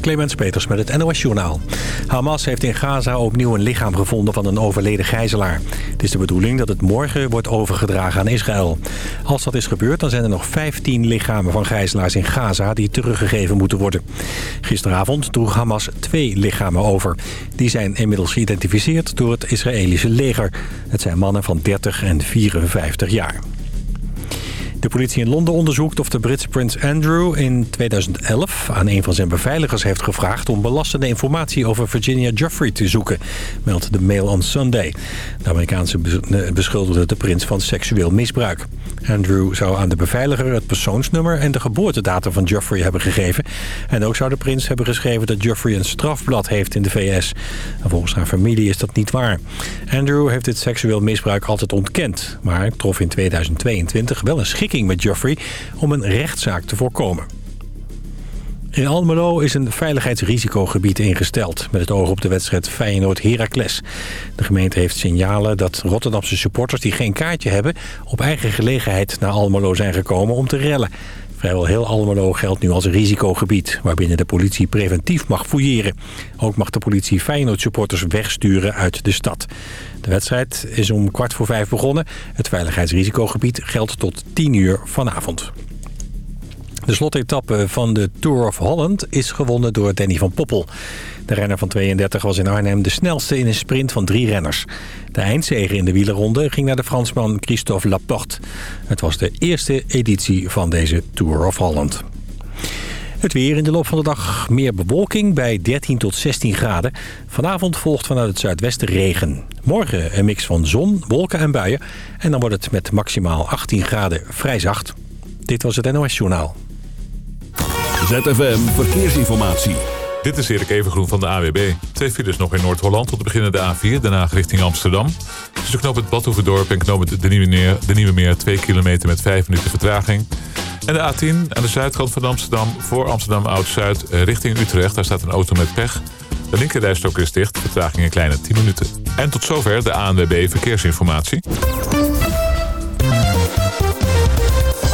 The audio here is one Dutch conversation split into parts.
Clemens Peters met het NOS Journaal. Hamas heeft in Gaza opnieuw een lichaam gevonden van een overleden gijzelaar. Het is de bedoeling dat het morgen wordt overgedragen aan Israël. Als dat is gebeurd, dan zijn er nog 15 lichamen van gijzelaars in Gaza... die teruggegeven moeten worden. Gisteravond droeg Hamas twee lichamen over. Die zijn inmiddels geïdentificeerd door het Israëlische leger. Het zijn mannen van 30 en 54 jaar. De politie in Londen onderzoekt of de Britse prins Andrew in 2011 aan een van zijn beveiligers heeft gevraagd om belastende informatie over Virginia Giuffre te zoeken, meldt de Mail on Sunday. De Amerikaanse beschuldigde de prins van seksueel misbruik. Andrew zou aan de beveiliger het persoonsnummer en de geboortedatum van Giuffre hebben gegeven. En ook zou de prins hebben geschreven dat Giuffre een strafblad heeft in de VS. En volgens haar familie is dat niet waar. Andrew heeft dit seksueel misbruik altijd ontkend, maar trof in 2022 wel een schik met Geoffrey om een rechtszaak te voorkomen. In Almelo is een veiligheidsrisicogebied ingesteld... met het oog op de wedstrijd Feyenoord-Heracles. De gemeente heeft signalen dat Rotterdamse supporters die geen kaartje hebben... op eigen gelegenheid naar Almelo zijn gekomen om te rellen. Vrijwel heel Almelo geldt nu als risicogebied... waarbinnen de politie preventief mag fouilleren. Ook mag de politie Feyenoord-supporters wegsturen uit de stad. De wedstrijd is om kwart voor vijf begonnen. Het veiligheidsrisicogebied geldt tot 10 uur vanavond. De slotetappe van de Tour of Holland is gewonnen door Danny van Poppel. De renner van 32 was in Arnhem de snelste in een sprint van drie renners. De eindzege in de wielerronde ging naar de Fransman Christophe Laporte. Het was de eerste editie van deze Tour of Holland. Het weer in de loop van de dag meer bewolking bij 13 tot 16 graden. Vanavond volgt vanuit het zuidwesten regen. Morgen een mix van zon, wolken en buien. En dan wordt het met maximaal 18 graden vrij zacht. Dit was het NOS Journaal. ZFM Verkeersinformatie. Dit is Erik Evengroen van de AWB. Twee files nog in Noord-Holland tot de beginnen de A4, daarna richting Amsterdam. Tussen knoop het Badhoevedorp en knoop het de Nieuwe, Meer, de Nieuwe Meer 2 kilometer met 5 minuten vertraging. En de A10 aan de zuidkant van Amsterdam voor Amsterdam Oud-Zuid richting Utrecht. Daar staat een auto met pech. De linkerrijstok is dicht, vertraging een kleine 10 minuten. En tot zover de ANWB Verkeersinformatie.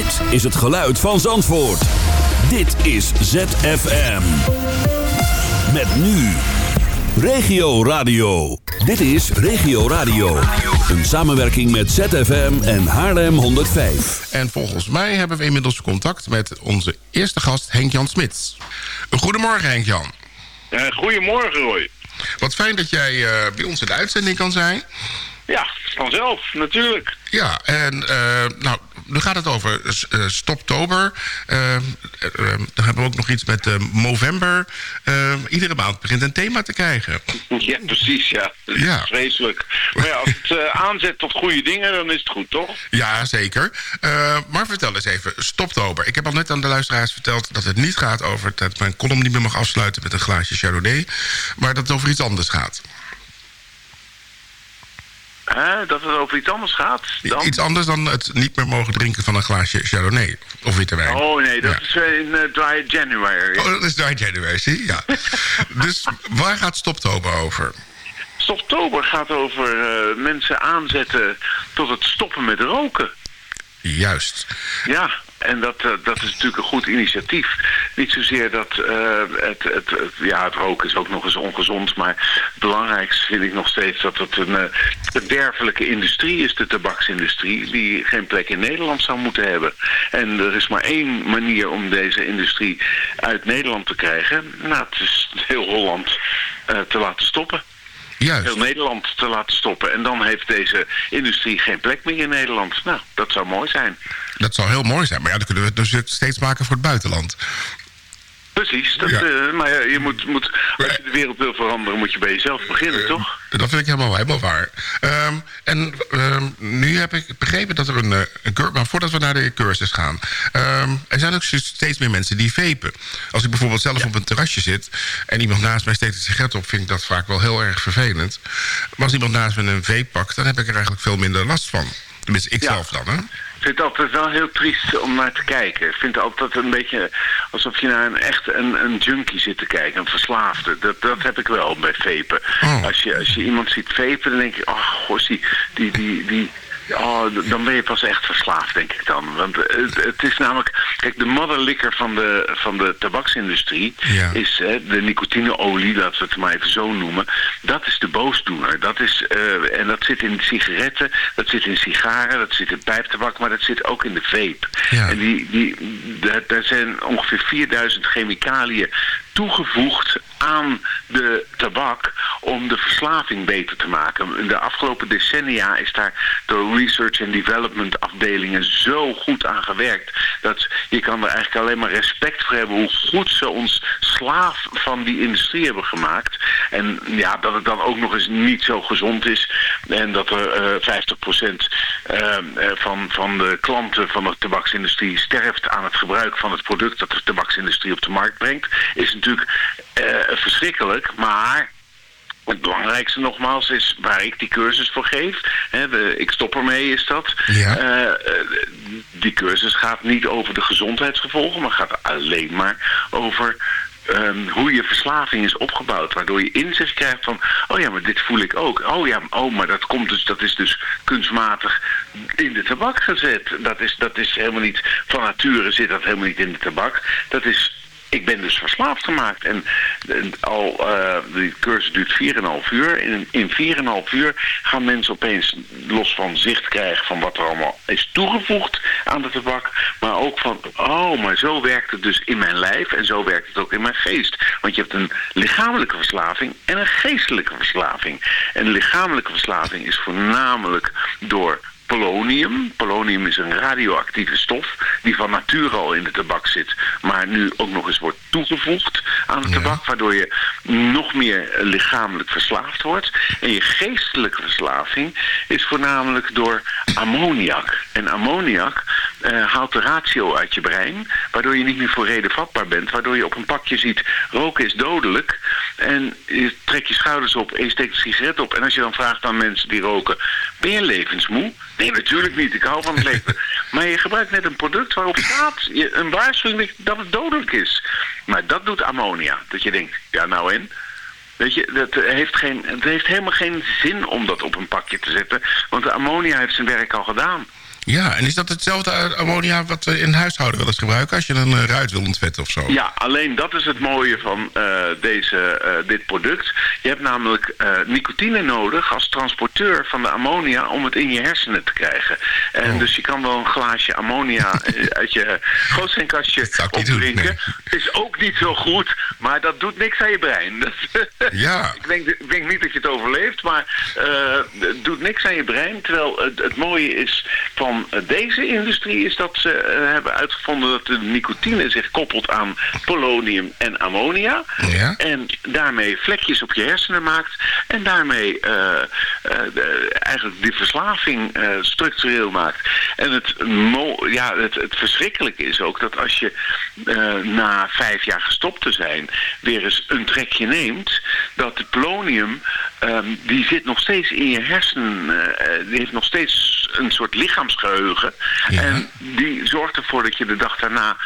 Dit is het geluid van Zandvoort. Dit is ZFM. Met nu. Regio Radio. Dit is Regio Radio. Een samenwerking met ZFM en Haarlem 105. En volgens mij hebben we inmiddels contact met onze eerste gast Henk-Jan Smits. Goedemorgen Henk-Jan. Uh, goedemorgen Roy. Wat fijn dat jij uh, bij ons in de uitzending kan zijn. Ja, vanzelf, natuurlijk. Ja, en uh, nou, nu gaat het over uh, Stoptober. Uh, dan hebben we ook nog iets met Movember. iedere maand begint een thema te krijgen. Ja, precies, ja. Dat is ja. vreselijk. Maar ja, als het aanzet tot goede dingen, dan is het goed, toch? Ja, zeker. maar vertel eens even, Stoptober. Ik heb al net aan de luisteraars verteld dat het niet gaat over... dat mijn column niet meer mag afsluiten met een glaasje Chardonnay... maar dat het over iets anders gaat. Hè, dat het over iets anders gaat. Dan? Iets anders dan het niet meer mogen drinken van een glaasje Chardonnay of witte wijn. Oh nee, dat is in uh, Dry January. Oh, dat is Dry January, zie ja. dus waar gaat Stoptober over? Stoptober gaat over uh, mensen aanzetten tot het stoppen met roken. Juist. Ja, en dat, uh, dat is natuurlijk een goed initiatief. Niet zozeer dat uh, het, het, ja, het roken is ook nog eens ongezond, maar het belangrijkste vind ik nog steeds dat het een uh, verderfelijke industrie is, de tabaksindustrie, die geen plek in Nederland zou moeten hebben. En er is maar één manier om deze industrie uit Nederland te krijgen. Nou, het is heel Holland te laten stoppen. Juist. heel Nederland te laten stoppen. En dan heeft deze industrie geen plek meer in Nederland. Nou, dat zou mooi zijn. Dat zou heel mooi zijn. Maar ja, dan kunnen we het dus steeds maken voor het buitenland. Precies, dat, Ja. eh, maar ja, je moet, moet, als je de wereld wil veranderen, moet je bij jezelf beginnen, toch? Dat vind ik helemaal, helemaal waar. Ehm, en ehm, nu heb ik begrepen dat er een, eh, een cursus... Maar voordat we naar de cursus gaan... ehm, er zijn ook steeds meer mensen die vapen. Als ik bijvoorbeeld zelf op een terrasje zit... en iemand naast mij steekt een sigaret op... vind ik dat vaak wel heel erg vervelend. Maar als iemand naast me een vape pakt... dan heb ik er eigenlijk veel minder last van. Tenminste, ik zelf dan, hè? Ik vind het altijd wel heel triest om naar te kijken. Ik vind het altijd een beetje alsof je naar een echt een, een junkie zit te kijken, een verslaafde. Dat, dat heb ik wel bij vapen. Oh. Als, je, als je iemand ziet vapen, dan denk je, oh gossie, die, die, die, oh, dan ben je pas echt verslaafd, denk ik dan. Want het, het is namelijk, kijk, de motherlikker van de, van de tabaksindustrie Ja. is hè, de nicotineolie, laten we het maar even zo noemen. Dat is de boosdoener. Dat is, eh, en dat zit in sigaretten, dat zit in sigaren, dat zit in pijptabak, maar dat zit ook in de vape. Ja. En die, die, daar zijn ongeveer 4000 chemicaliën toegevoegd aan de tabak om de verslaving beter te maken. In de afgelopen decennia is daar door research en development afdelingen zo goed aan gewerkt dat je kan er eigenlijk alleen maar respect voor hebben hoe goed ze ons slaaf van die industrie hebben gemaakt. En ja, dat het dan ook nog eens niet zo gezond is en dat er eh 50% eh, eh, van, van de klanten van de tabaksindustrie sterft aan het gebruik van het product dat de tabaksindustrie op de markt brengt, is natuurlijk eh, verschrikkelijk. Maar het belangrijkste nogmaals is waar ik die cursus voor geef. Hè, de, ik stop ermee is dat. Ja. Eh, eh, die cursus gaat niet over de gezondheidsgevolgen, maar gaat alleen maar over ehm, hoe je verslaving is opgebouwd. Waardoor je inzicht krijgt van, oh ja, maar dit voel ik ook. Oh ja, oh, maar dat, komt dus, dat is dus kunstmatig in de tabak gezet. Dat is, dat is helemaal niet, van nature zit dat helemaal niet in de tabak. Dat is ik ben dus verslaafd gemaakt. En, al, eh die cursus duurt 4,5 uur. In, in 4,5 uur gaan mensen opeens los van zicht krijgen van wat er allemaal is toegevoegd aan de tabak. Maar ook van, oh, maar zo werkt het dus in mijn lijf en zo werkt het ook in mijn geest. Want je hebt een lichamelijke verslaving en een geestelijke verslaving. En lichamelijke verslaving is voornamelijk door polonium. Polonium is een radioactieve stof die van nature al in de tabak zit, maar nu ook nog eens wordt toegevoegd aan de tabak, waardoor je nog meer lichamelijk verslaafd wordt. En je geestelijke verslaving is voornamelijk door ammoniak. En ammoniak eh, haalt de ratio uit je brein, waardoor je niet meer voor reden vatbaar bent, waardoor je op een pakje ziet roken is dodelijk en je trekt je schouders op en je steekt een sigaret op. En als je dan vraagt aan mensen die roken, ben je levensmoe? Nee, natuurlijk niet. Ik hou van het leven. Maar je gebruikt net een product waarop staat een waarschuwing dat het dodelijk is. Maar dat doet ammonia. Dat je denkt, ja nou en? Weet je, dat heeft geen, het heeft helemaal geen zin om dat op een pakje te zetten. Want de ammonia heeft zijn werk al gedaan. Ja, en is dat hetzelfde ammonia wat we in huishouden wel eens gebruiken... als je een eh, ruit wil ontvetten of zo? Ja, alleen dat is het mooie van eh, deze, eh, dit product. Je hebt namelijk nicotine nodig als transporteur van de ammonia om het in je hersenen te krijgen. En Oh. dus je kan wel een glaasje ammonia uit je doen, opdrinken. Is ook niet zo goed, maar dat doet niks aan je brein. Dat- Ja. ik, denk, ik denk niet dat je het overleeft, maar het doet niks aan je brein. Terwijl het, het mooie is van eh, deze industrie is dat ze eh, hebben uitgevonden dat de nicotine zich koppelt aan polonium en ammonia. Ja. En daarmee vlekjes op je hersenen maakt. En daarmee eh, de- eigenlijk die verslaving structureel maakt. En het, ja, het, het verschrikkelijke is ook dat als je na vijf jaar gestopt te zijn weer eens een trekje neemt, dat de polonium ehm, die zit nog steeds in je hersenen, die heeft nog steeds een soort Ja. En die zorgt ervoor dat je de dag daarna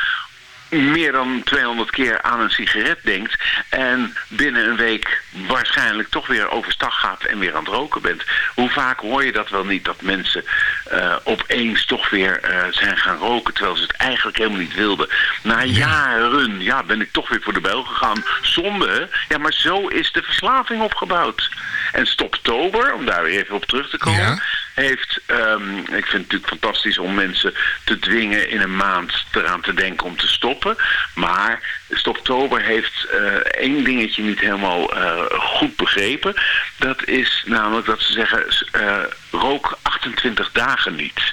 meer dan 200 keer aan een sigaret denkt en binnen een week waarschijnlijk toch weer overstag gaat en weer aan het roken bent. Hoe vaak hoor je dat wel niet dat mensen eh, opeens toch weer eh, zijn gaan roken terwijl ze het eigenlijk helemaal niet wilden. Na jaren, ja, ben ik toch weer voor de bijl gegaan. Zonde? Ja, maar zo is de verslaving opgebouwd. En Stoptober, om daar weer even op terug te komen, Ja. Heeft, ehm, ik vind het natuurlijk fantastisch om mensen te dwingen in een maand eraan te denken om te stoppen. Maar Stoptober heeft eh, één dingetje niet helemaal eh, goed begrepen. Dat is namelijk dat ze zeggen, eh, rook 28 dagen niet.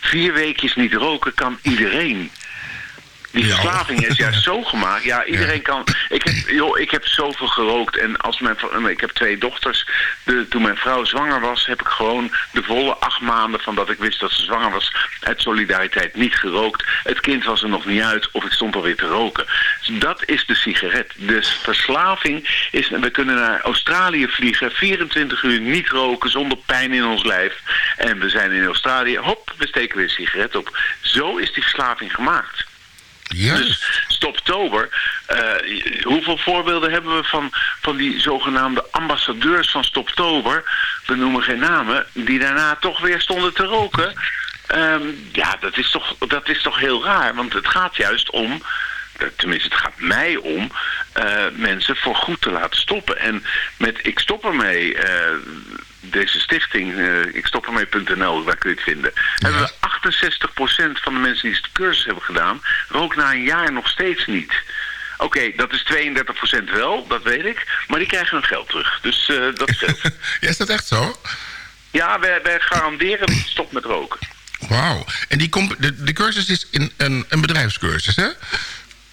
Vier weekjes niet roken kan iedereen. Die verslaving is juist zo gemaakt. Ja, iedereen kan... Ik heb, joh, ik heb zoveel gerookt. En als mijn, ik heb twee dochters. De, toen mijn vrouw zwanger was, heb ik gewoon de volle acht maanden... van dat ik wist dat ze zwanger was, uit solidariteit niet gerookt. Het kind was er nog niet uit of ik stond alweer te roken. Dat is de sigaret. Dus verslaving is... We kunnen naar Australië vliegen, 24 uur niet roken... zonder pijn in ons lijf. En we zijn in Australië, hop, we steken weer een sigaret op. Zo is die verslaving gemaakt. Dus Stoptober, eh, hoeveel voorbeelden hebben we van, van die zogenaamde ambassadeurs van Stoptober, we noemen geen namen, die daarna toch weer stonden te roken? Ehm, ja, dat is, toch, dat is toch heel raar, want het gaat juist om, eh, tenminste het gaat mij om, eh, mensen voor goed te laten stoppen. En met Ik Stop Ermee, eh, deze stichting, eh ikstoppermee.nl, waar kun je het vinden, hebben we 68% van de mensen die de cursus hebben gedaan, rookt na een jaar nog steeds niet. Oké, dat is 32% wel, dat weet ik, maar die krijgen hun geld terug. Dus eh, dat scheelt. Ja, is dat echt zo? ja, wij, wij garanderen dat je stopt met roken. Wauw. En die comp- de, de cursus is in een, een bedrijfscursus, hè?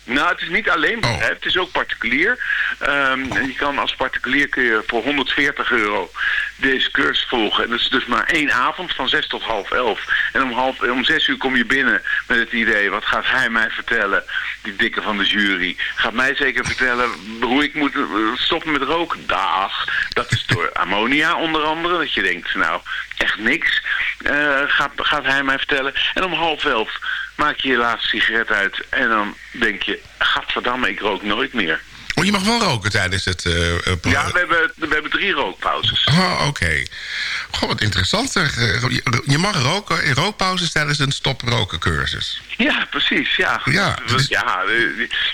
Nou, het is niet alleen Oh. het is ook particulier. Ehm, en je kan als particulier kun je voor 140 euro deze cursus volgen. En dat is dus maar één avond van 6 tot half 11. En om, half, om 6 uur kom je binnen met het idee, wat gaat hij mij vertellen, die dikke van de jury. Gaat mij zeker vertellen hoe ik moet eh, stoppen met roken. Dag, dat is door ammonia onder andere. Dat je denkt, nou, echt niks. eh, gaat, gaat hij mij vertellen. En om half 11 maak je je laatste sigaret uit en dan denk je, gadverdamme, ik rook nooit meer. Oh, je mag wel roken tijdens het... pro- Ja, we hebben, we hebben drie rookpauzes. Oh, oké. Goh, wat interessant. Eh, Je, mag roken in rookpauzes tijdens een stoprokencursus. Ja, precies, ja. Ja, is- ja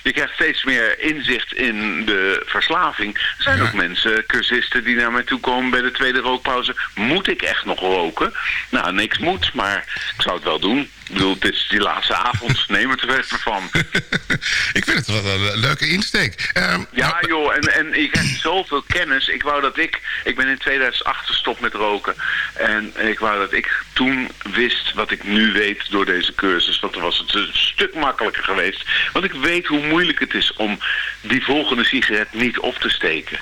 je krijgt steeds meer inzicht in de verslaving. Er zijn Ja. ook mensen, cursisten, die naar mij toe komen bij de tweede rookpauze. Moet ik echt nog roken? Nou, niks moet, maar ik zou het wel doen. Ik bedoel, het is die laatste avond, neem er even van. ik vind het wel een leuke insteek. Ehm, Ja, nou, joh, en, en je krijgt zoveel kennis. Ik wou dat ik... Ik ben in 2008 gestopt met roken. En ik wou dat ik toen wist wat ik nu weet door deze cursus. Want dan was het een stuk makkelijker geweest. Want ik weet hoe moeilijk het is om die volgende sigaret niet op te steken.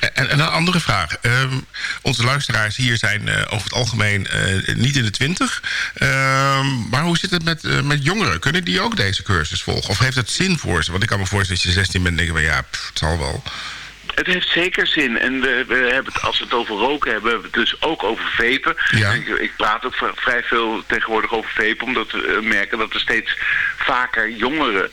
En, en een andere vraag. Ehm, onze luisteraars hier zijn eh, over het algemeen eh, niet in de twintig. Ehm, maar hoe zit het met, eh, met jongeren? Kunnen die ook deze cursus volgen? Of heeft het zin voor ze? Want ik kan me voorstellen dat je 16 bent en denk van ja, pff, het zal wel. Het heeft zeker zin. En we, we hebben het, als we het over roken hebben, hebben we het dus ook over vapen. Ja. Ik, ik praat ook vrij veel tegenwoordig over vapen, omdat we eh, merken dat er steeds vaker jongeren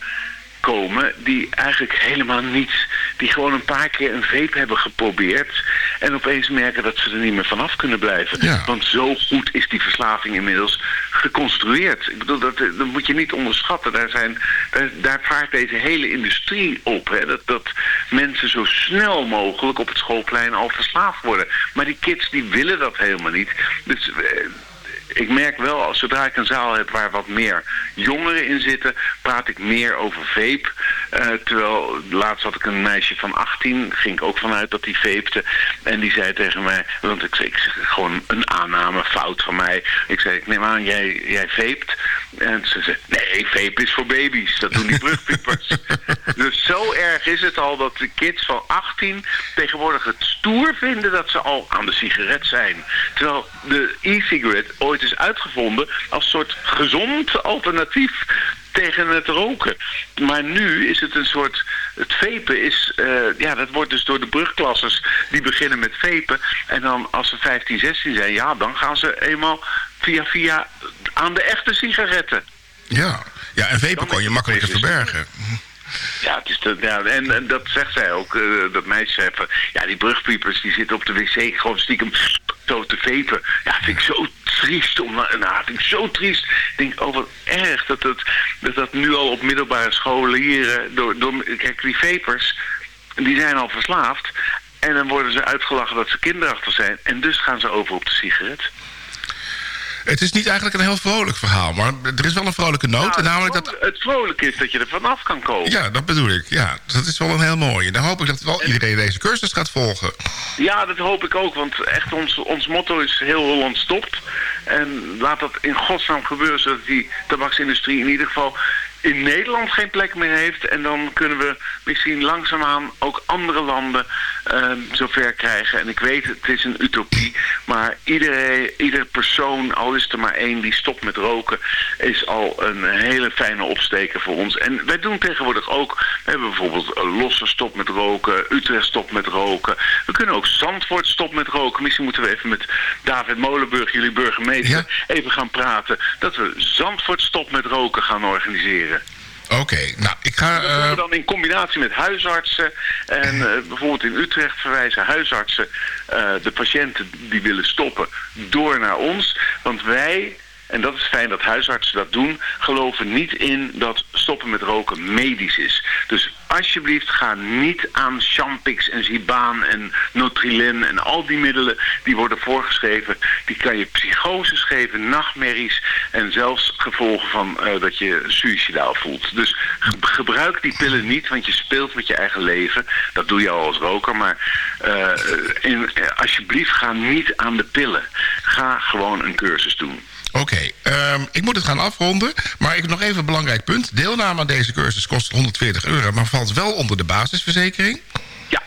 komen die eigenlijk helemaal niet, die gewoon een paar keer een vape hebben geprobeerd en opeens merken dat ze er niet meer vanaf kunnen blijven. Ja. Want zo goed is die verslaving inmiddels geconstrueerd. Ik bedoel, dat, dat moet je niet onderschatten. Daar, zijn, daar, daar vaart deze hele industrie op. Hè? Dat, dat mensen zo snel mogelijk op het schoolplein al verslaafd worden. Maar die kids die willen dat helemaal niet. Dus eh, ik merk wel, zodra ik een zaal heb waar wat meer jongeren in zitten, praat ik meer over vape. Eh, terwijl laatst had ik een meisje van 18, ging ik ook vanuit dat die vapte. En die zei tegen mij, want ik, zeg gewoon een aanname, fout van mij. Ik zei, ik neem aan, jij, jij. En ze zei, nee, vape is voor baby's. Dat doen die brugpiepers. dus zo erg is het al dat de kids van 18 tegenwoordig het stoer vinden dat ze al aan de sigaret zijn. Terwijl de e-cigarette ooit is uitgevonden als soort gezond alternatief tegen het roken. Maar nu is het een soort... Het vapen is... eh, ja, dat wordt dus door de brugklassers... die beginnen met vapen. En dan als ze 15, 16 zijn... ja, dan gaan ze eenmaal via via aan de echte sigaretten. Ja, ja en vapen Dan kan je makkelijker het- verbergen. Ja, het is de, ja en, en dat zegt zij ook, eh, dat meisje even. Ja, die brugpiepers die zitten op de wc gewoon stiekem zo te vepen. Ja, vind ik zo triest. Om, nou, vind ik zo triest. Ik denk, oh wat erg dat dat, dat, dat nu al op middelbare scholen hier... eh, Door, door, kijk, die vapers, die zijn al verslaafd. En dan worden ze uitgelachen dat ze kinderachtig zijn. En dus gaan ze over op de sigaret. Het is niet eigenlijk een heel vrolijk verhaal, maar er is wel een vrolijke noot. Nou, en namelijk het, dat... het vrolijke is dat je er vanaf kan komen. Ja, dat bedoel ik. Ja, dat is wel een heel mooie. Dan hoop ik dat wel iedereen deze cursus gaat volgen. Ja, dat hoop ik ook, want echt ons, ons motto is heel Holland stopt. En laat dat in godsnaam gebeuren, zodat die tabaksindustrie in ieder geval in Nederland geen plek meer heeft. En dan kunnen we misschien langzaamaan ook andere landen uh, zover krijgen. En ik weet, het is een utopie. Maar iedereen, ieder persoon, al is er maar één die stopt met roken... is al een hele fijne opsteker voor ons. En wij doen tegenwoordig ook... We hebben bijvoorbeeld Losse stop met roken, Utrecht stop met roken. We kunnen ook Zandvoort stop met roken. Misschien moeten we even met David Molenburg, jullie burgemeester... even gaan praten. Dat we Zandvoort stop met roken gaan organiseren. Oké, nou, ik ga... Dat we dan in combinatie met huisartsen. En uh, bijvoorbeeld in Utrecht verwijzen huisartsen uh, de patiënten die willen stoppen door naar ons. Want wij en dat is fijn dat huisartsen dat doen, geloven niet in dat stoppen met roken medisch is. Dus alsjeblieft ga niet aan Champix en Zibaan en Notrilin en al die middelen die worden voorgeschreven. Die kan je psychoses geven, nachtmerries en zelfs gevolgen van uh, dat je suicidaal voelt. Dus gebruik die pillen niet, want je speelt met je eigen leven. Dat doe je al als roker, maar uh, in, alsjeblieft ga niet aan de pillen. Ga gewoon een cursus doen. Oké, okay, um, ik moet het gaan afronden. Maar ik heb nog even een belangrijk punt. Deelname aan deze cursus kost 140 euro... maar valt wel onder de basisverzekering. Ja.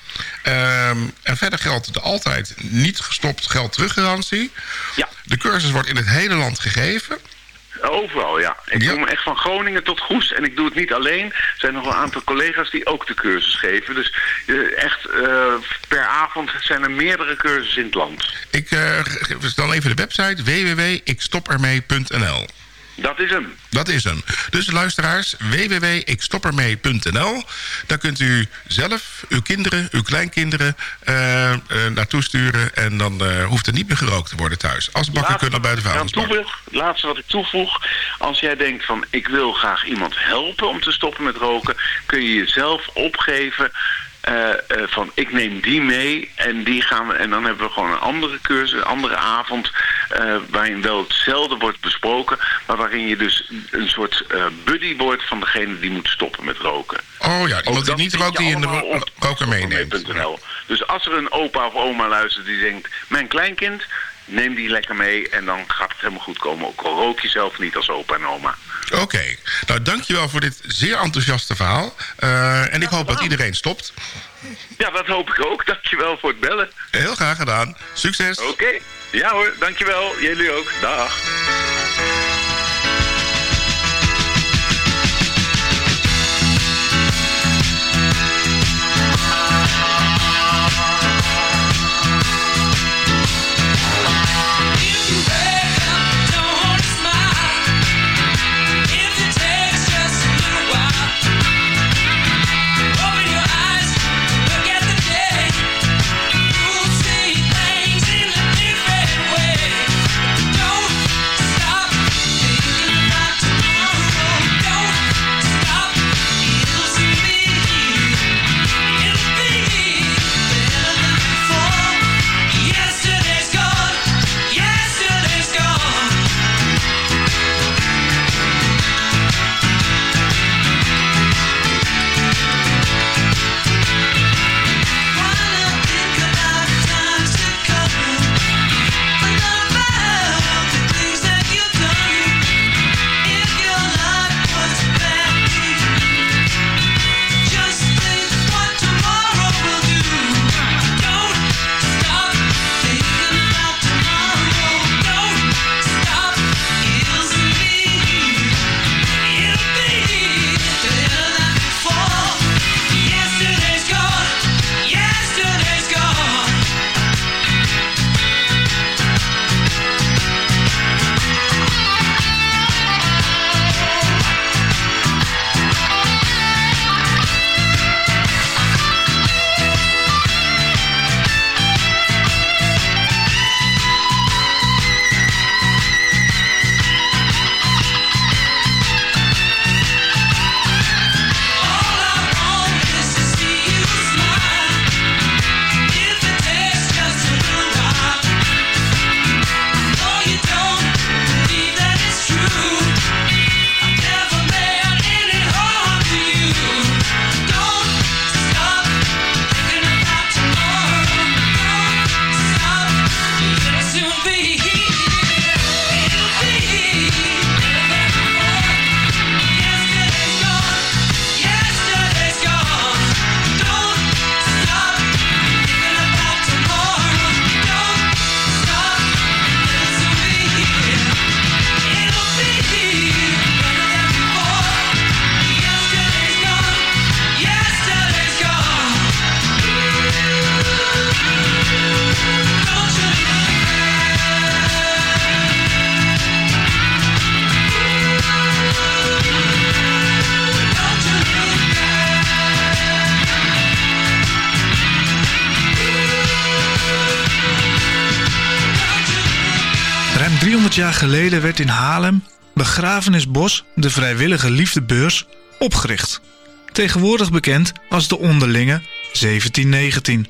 Um, en verder geldt de altijd niet gestopt geld teruggarantie. Ja. De cursus wordt in het hele land gegeven. Overal, ja. Ik ja. kom echt van Groningen tot Goes. En ik doe het niet alleen. Er zijn nog een aantal collega's die ook de cursus geven. Dus uh, echt uh, per avond zijn er meerdere cursussen in het land. Ik uh, geef dan even de website www.ikstopermee.nl dat is hem. Dat is hem. Dus luisteraars, www.ikstoppermee.nl. Daar kunt u zelf, uw kinderen, uw kleinkinderen uh, uh, naartoe sturen. En dan uh, hoeft er niet meer gerookt te worden thuis. Als bakken kunnen bij de vuilnisbak. Het laatste wat ik toevoeg. Als jij denkt van ik wil graag iemand helpen om te stoppen met roken. Kun je jezelf opgeven van ik neem die mee en die gaan we en dan hebben we gewoon een andere cursus, een andere avond uh, waarin wel hetzelfde wordt besproken, maar waarin je dus een soort buddy wordt van degene die moet stoppen met roken. Oh ja, iemand die niet rookt die in de ro roker meeneemt. Dus als er een opa of oma luistert die denkt, mijn kleinkind, neem die lekker mee en dan gaat het helemaal goed komen. Ook al rook je zelf niet als opa en oma. Oké, okay. nou dankjewel voor dit zeer enthousiaste verhaal. Uh, en ik hoop dat iedereen stopt. Ja, dat hoop ik ook. Dankjewel voor het bellen. Heel graag gedaan. Succes. Oké. Okay. Ja hoor, dankjewel. Jullie ook. Dag. In Haarlem Begrafenisbos, de vrijwillige liefdebeurs, opgericht. Tegenwoordig bekend als de onderlinge 1719.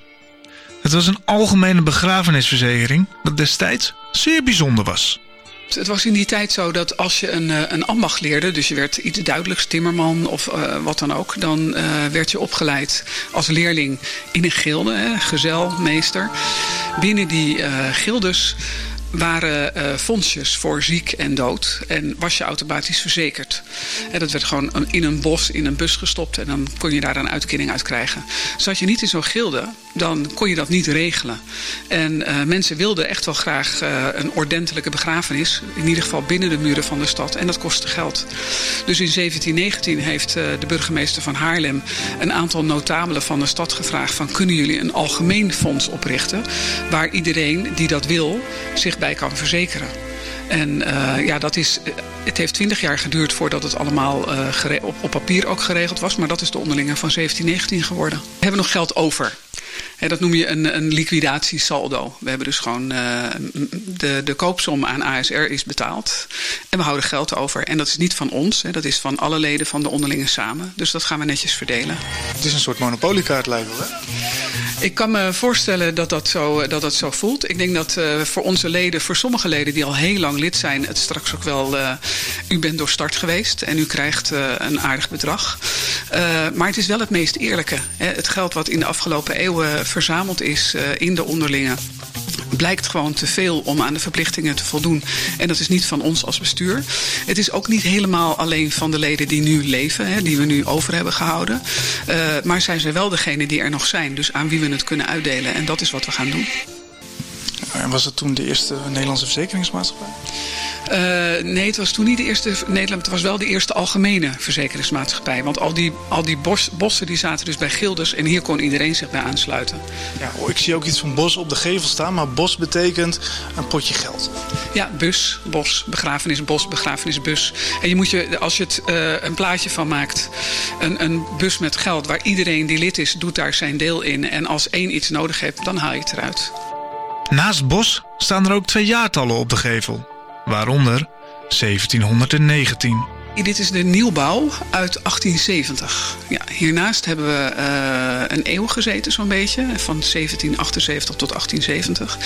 Het was een algemene begrafenisverzekering dat destijds zeer bijzonder was. Het was in die tijd zo dat als je een, eh, een ambacht leerde, dus je werd iets duidelijks timmerman of uh, wat dan ook, dan uh, werd je opgeleid als leerling in een gilde, hè, gezel, meester. Binnen die gildes waren uh, fondsjes voor ziek en dood. En was je automatisch verzekerd. Dat werd gewoon in een bos, in een bus gestopt. En dan kon je daar een uitkering uit krijgen. Zat je niet in zo'n gilde, dan kon je dat niet regelen. En uh, mensen wilden echt wel graag uh, een ordentelijke begrafenis. In ieder geval binnen de muren van de stad. En dat kostte geld. Dus in 1719 heeft de burgemeester van Haarlem... een aantal notabelen van de stad gevraagd... van kunnen jullie een algemeen fonds oprichten... waar iedereen die dat wil zich bij kan verzekeren. En uh, ja, dat is, het heeft twintig jaar geduurd voordat het allemaal uh, op, op papier ook geregeld was. Maar dat is de onderlinge van 1719 geworden. We hebben nog geld over. He, dat noem je een, een liquidatiesaldo. We hebben dus gewoon uh, de, de koopsom aan ASR is betaald. En we houden geld over. En dat is niet van ons, he, dat is van alle leden van de onderlinge samen. Dus dat gaan we netjes verdelen. Het is een soort monopoliekaart lijkt wel, hè? Ik kan me voorstellen dat dat zo, dat dat zo voelt. Ik denk dat uh, voor onze leden, voor sommige leden die al heel lang lid zijn, het straks ook wel. Uh, u bent door start geweest en u krijgt een aardig bedrag. maar het is wel het meest eerlijke. Hè? Het geld wat in de afgelopen eeuwen verzameld is in de onderlingen blijkt gewoon te veel om aan de verplichtingen te voldoen. En dat is niet van ons als bestuur. Het is ook niet helemaal alleen van de leden die nu leven, hè, die we nu over hebben gehouden. Uh, maar zijn ze wel degene die er nog zijn, dus aan wie we het kunnen uitdelen. En dat is wat we gaan doen. En was het toen de eerste Nederlandse verzekeringsmaatschappij? Uh, nee, het was toen niet de eerste Nederland. Het was wel de eerste algemene verzekeringsmaatschappij. Want al die, al die bos, bossen die zaten dus bij Gilders. En hier kon iedereen zich bij aansluiten. Ja, oh, ik zie ook iets van bos op de gevel staan. Maar bos betekent een potje geld. Ja, bus, bos, begrafenisbos, begrafenisbus. En je moet je, als je het uh, een plaatje van maakt. Een, een bus met geld waar iedereen die lid is, doet daar zijn deel in. En als één iets nodig heeft, dan haal je het eruit. Naast bos staan er ook twee jaartallen op de gevel waaronder 1719. Dit is de nieuwbouw uit 1870. Ja, hiernaast hebben we uh, een eeuw gezeten zo'n beetje, van 1778 tot 1870.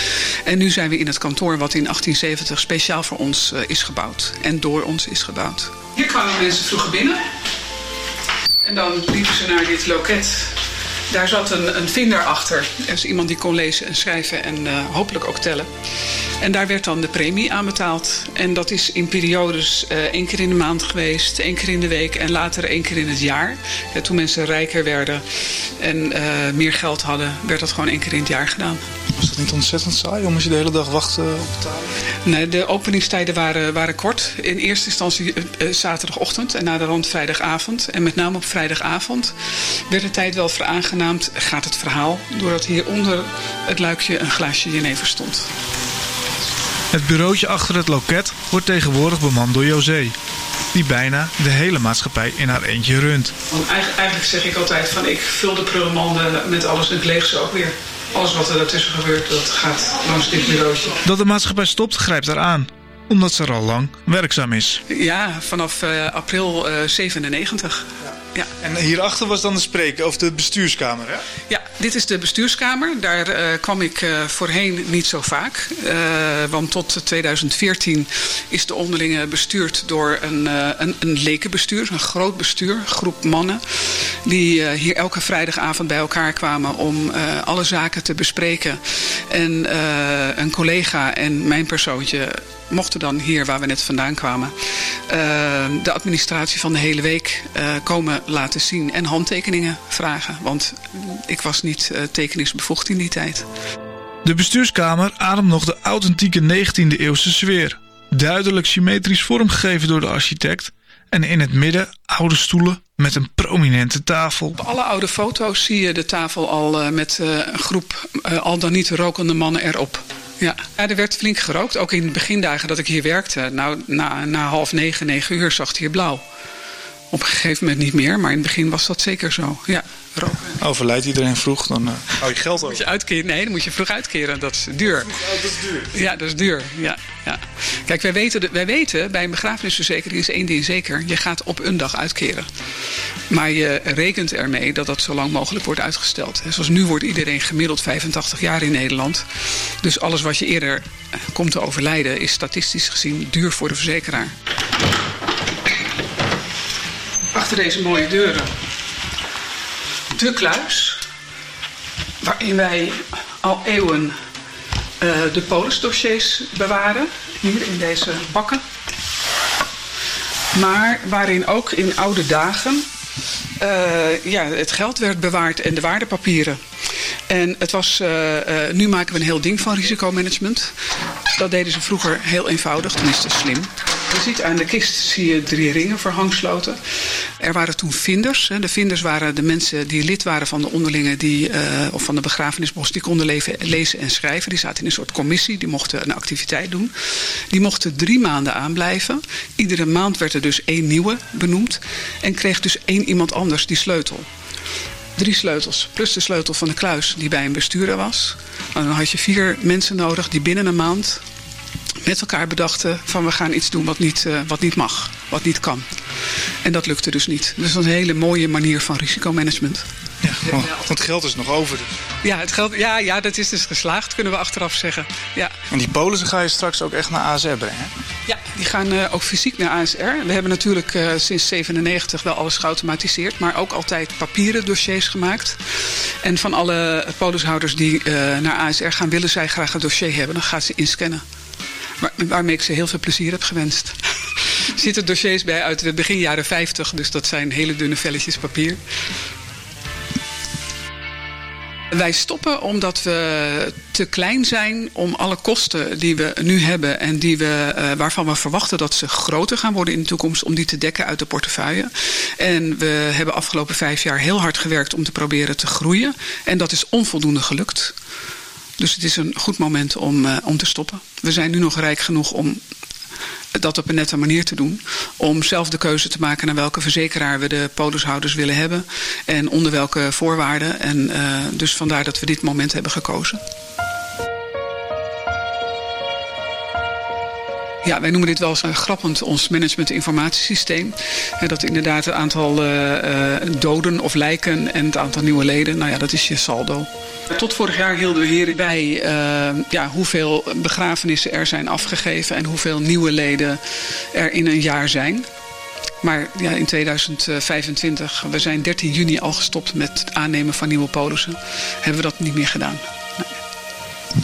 En nu zijn we in het kantoor wat in 1870 speciaal voor ons uh, is gebouwd en door ons is gebouwd. Hier kwamen mensen vroeger binnen en dan liepen ze naar dit loket daar zat een, een vinder achter. Dus iemand die kon lezen en schrijven en uh, hopelijk ook tellen. En daar werd dan de premie aan betaald. En dat is in periodes uh, één keer in de maand geweest, één keer in de week en later één keer in het jaar. Ja, toen mensen rijker werden en uh, meer geld hadden, werd dat gewoon één keer in het jaar gedaan. Was dat niet ontzettend saai om als je de hele dag wacht op betalen? Nee, de openingstijden waren, waren kort. In eerste instantie uh, zaterdagochtend en na de rond vrijdagavond. En met name op vrijdagavond werd de tijd wel veraangenaamd, gaat het verhaal, doordat hier onder het luikje een glaasje jenever stond. Het bureautje achter het loket wordt tegenwoordig bemand door José. Die bijna de hele maatschappij in haar eentje runt. Want eigenlijk zeg ik altijd van ik vul de prullenmanden met alles en ik leeg ze ook weer. Alles wat er daartussen gebeurt, dat gaat langs dit bureautje. Dat de maatschappij stopt, grijpt haar aan omdat ze er al lang werkzaam is. Ja, vanaf uh, april uh, 97. Ja. En hierachter was dan de spreker, of de bestuurskamer, hè? Ja, dit is de bestuurskamer. Daar uh, kwam ik uh, voorheen niet zo vaak. Uh, want tot 2014 is de onderlinge bestuurd door een, een, een lekenbestuur, een groot bestuur, een groep mannen. Die hier elke vrijdagavond bij elkaar kwamen om alle zaken te bespreken. En een collega en mijn persoontje mochten dan hier waar we net vandaan kwamen uh, de administratie van de hele week uh, komen laten zien en handtekeningen vragen. Want ik was niet uh, tekeningsbevoegd in die tijd. De bestuurskamer ademt nog de authentieke 19e eeuwse sfeer. Duidelijk symmetrisch vormgegeven door de architect. En in het midden oude stoelen met een prominente tafel. Op alle oude foto's zie je de tafel al met een groep al dan niet rokende mannen erop. Ja. ja, er werd flink gerookt. Ook in de begindagen dat ik hier werkte. Nou, na, na half negen, negen uur zag het hier blauw. Op een gegeven moment niet meer, maar in het begin was dat zeker zo. Ja, roken. Overlijdt iedereen vroeg, dan uh, hou je geld Moet over. je uitkeren? Nee, dan moet je vroeg uitkeren. Dat is duur. dat is duur. Ja, dat is duur. Ja, ja. Kijk, wij weten, wij weten bij een begrafenisverzekering is één ding zeker. Je gaat op een dag uitkeren. Maar je rekent ermee dat dat zo lang mogelijk wordt uitgesteld. En Zoals nu wordt iedereen gemiddeld 85 jaar in Nederland. Dus alles wat je eerder eh, komt te overlijden is statistisch gezien duur voor de verzekeraar. Achter deze mooie deuren de kluis. Waarin wij al eeuwen eh, de polisdossiers bewaren. Hier in deze bakken. Maar waarin ook in oude dagen eh, ja, het geld werd bewaard en de waardepapieren. En het was, eh, nu maken we een heel ding van risicomanagement. Dat deden ze vroeger heel eenvoudig, tenminste slim. Je ziet aan de kist zie je drie ringen verhangsloten. Er waren toen vinders. De vinders waren de mensen die lid waren van de onderlingen die, eh, of van de begrafenisbos. Die konden leven, lezen en schrijven. Die zaten in een soort commissie. Die mochten een activiteit doen. Die mochten drie maanden aanblijven. Iedere maand werd er dus één nieuwe benoemd. En kreeg dus één iemand anders die sleutel. Drie sleutels, plus de sleutel van de kluis die bij een bestuurder was. Nou, dan had je vier mensen nodig die binnen een maand met elkaar bedachten van we gaan iets doen wat niet, eh, wat niet mag, wat niet kan. En dat lukte dus niet. Dus dat is een hele mooie manier van risicomanagement. Ja, want want geld is nog over. dus. Ja, het geld, ja, ja, dat is dus geslaagd, kunnen we achteraf zeggen. Ja, En die polissen ga je straks ook echt naar ASR brengen. ja die gaan eh, ook fysiek naar ASR. We hebben natuurlijk eh, sinds 97 wel alles geautomatiseerd, maar ook altijd papieren dossiers gemaakt. En van alle polishouders die naar ASR gaan, willen zij graag een dossier hebben. Dan gaat ze inscannen. Waar, waarmee ik ze heel veel plezier heb gewenst. Er zitten dossiers bij uit de begin jaren 50, dus dat zijn hele dunne velletjes papier. Wij stoppen omdat we te klein zijn om alle kosten die we nu hebben en die we, eh, waarvan we verwachten dat ze groter gaan worden in de toekomst, om die te dekken uit de portefeuille. En we hebben afgelopen vijf jaar heel hard gewerkt om te proberen te groeien. En dat is onvoldoende gelukt. Dus het is een goed moment om, eh, om te stoppen. We zijn nu nog rijk genoeg om dat op een nette manier te doen. Om zelf de keuze te maken naar welke verzekeraar we de polishouders willen hebben. En onder welke voorwaarden. En eh, dus vandaar dat we dit moment hebben gekozen. Ja, wij noemen dit wel eens grappend ons management-informatiesysteem. Dat inderdaad het aantal uh, doden of lijken en het aantal nieuwe leden, nou ja, dat is je saldo. Tot vorig jaar hielden we hierbij ja, hoeveel begrafenissen er zijn afgegeven en hoeveel nieuwe leden er in een jaar zijn. Maar ja, in 2025, we zijn 13 juni al gestopt met het aannemen van nieuwe polissen, hebben we dat niet meer gedaan.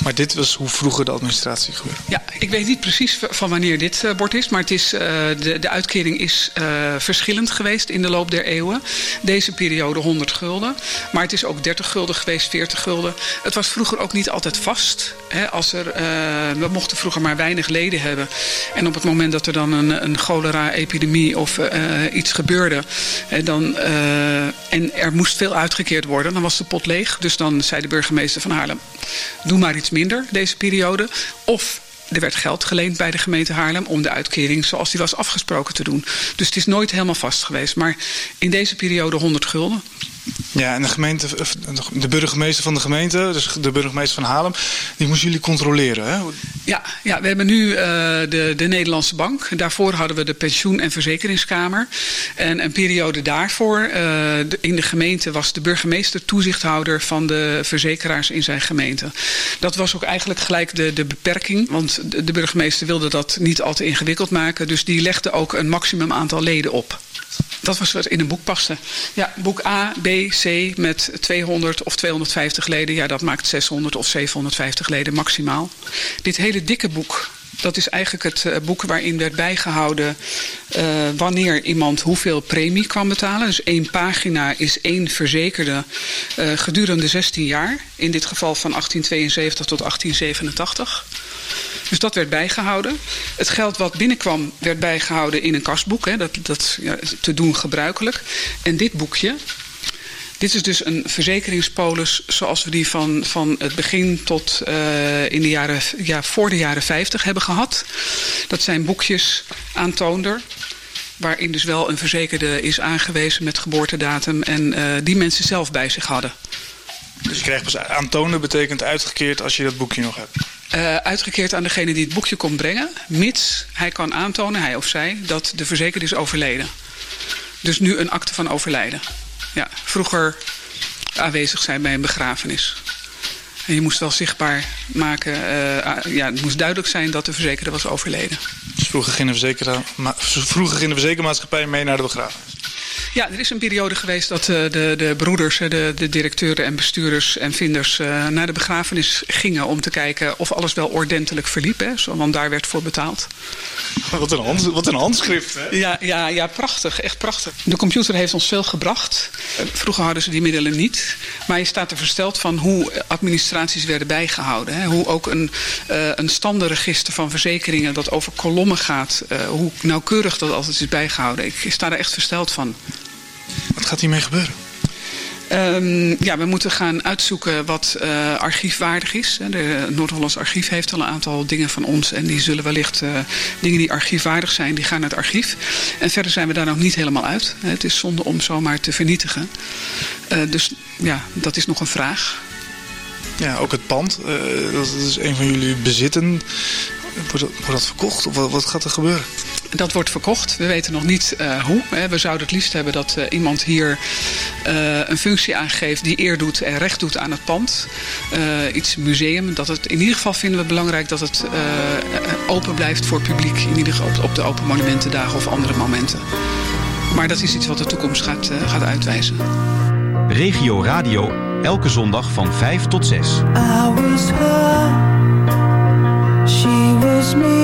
Maar dit was hoe vroeger de administratie gebeurde. Ja, ik weet niet precies van wanneer dit uh, bord is. Maar het is, uh, de, de uitkering is uh, verschillend geweest in de loop der eeuwen. Deze periode 100 gulden. Maar het is ook 30 gulden geweest, 40 gulden. Het was vroeger ook niet altijd vast. Hè, als er, we mochten vroeger maar weinig leden hebben. En op het moment dat er dan een, een cholera-epidemie of iets gebeurde. dan, en er moest veel uitgekeerd worden. Dan was de pot leeg. Dus dan zei de burgemeester van Haarlem. Doe maar iets minder deze periode. Of er werd geld geleend bij de gemeente Haarlem om de uitkering zoals die was afgesproken te doen. Dus het is nooit helemaal vast geweest. Maar in deze periode 100 gulden. Ja, en de, gemeente, de burgemeester van de gemeente, dus de burgemeester van Haarlem, die moesten jullie controleren, hè? Ja, ja we hebben nu uh, de, de Nederlandse Bank. Daarvoor hadden we de Pensioen- en Verzekeringskamer. En een periode daarvoor de, in de gemeente was de burgemeester toezichthouder van de verzekeraars in zijn gemeente. Dat was ook eigenlijk gelijk de, de beperking, want de burgemeester wilde dat niet al te ingewikkeld maken. Dus die legde ook een maximum aantal leden op. Dat was wat in een boek paste. Ja, boek A, B, C met 200 of 250 leden. Ja, dat maakt 600 of 750 leden maximaal. Dit hele dikke boek, dat is eigenlijk het uh, boek waarin werd bijgehouden uh, wanneer iemand hoeveel premie kan betalen. Dus één pagina is één verzekerde uh, gedurende 16 jaar. In dit geval van 1872 tot 1887. Dus dat werd bijgehouden. Het geld wat binnenkwam werd bijgehouden in een kasboek. Hè. Dat, dat ja, te doen gebruikelijk. En dit boekje, dit is dus een verzekeringspolis zoals we die van, van het begin tot uh, in de jaren, ja, voor de jaren 50 hebben gehad. Dat zijn boekjes aantoonder. waarin dus wel een verzekerde is aangewezen met geboortedatum en uh, die mensen zelf bij zich hadden. Dus je krijgt pas aantonen betekent uitgekeerd als je dat boekje nog hebt? Uh, uitgekeerd aan degene die het boekje komt brengen, mits hij kan aantonen, hij of zij, dat de verzekerde is overleden. Dus nu een akte van overlijden. Ja, vroeger aanwezig zijn bij een begrafenis. En je moest wel zichtbaar maken, uh, ja, het moest duidelijk zijn dat de verzekerde was overleden. Dus vroeger ging de, vroeger ging de verzekermaatschappij mee naar de begrafenis? Ja, er is een periode geweest dat uh, de, de broeders, de, de directeuren en bestuurders en vinders uh, naar de begrafenis gingen om te kijken of alles wel ordentelijk verliep. Hè, want daar werd voor betaald. Wat een, hand, wat een handschrift, hè? Ja, ja, ja, prachtig. Echt prachtig. De computer heeft ons veel gebracht. Vroeger hadden ze die middelen niet. Maar je staat er versteld van hoe administraties werden bijgehouden. Hè. Hoe ook een, uh, een standenregister van verzekeringen dat over kolommen gaat. Uh, hoe nauwkeurig dat altijd is bijgehouden. Ik sta er echt versteld van. Wat gaat hiermee gebeuren? Um, ja, we moeten gaan uitzoeken wat uh, archiefwaardig is. De Noord-Hollands Archief heeft al een aantal dingen van ons. En die zullen wellicht uh, dingen die archiefwaardig zijn, die gaan naar het archief. En verder zijn we daar nog niet helemaal uit. Het is zonde om zomaar te vernietigen. Uh, dus ja, dat is nog een vraag. Ja, ook het pand. dat is een van jullie bezitten. Wordt dat, wordt dat verkocht of wat, wat gaat er gebeuren? Dat wordt verkocht. We weten nog niet uh, hoe. We zouden het liefst hebben dat uh, iemand hier uh, een functie aangeeft die eer doet en recht doet aan het pand. iets museum. Dat het, in ieder geval vinden we belangrijk dat het open blijft voor publiek. In ieder geval op, op de Open Monumentendagen of andere momenten. Maar dat is iets wat de toekomst gaat, gaat uitwijzen. Regio Radio, elke zondag van 5 tot 6. Me.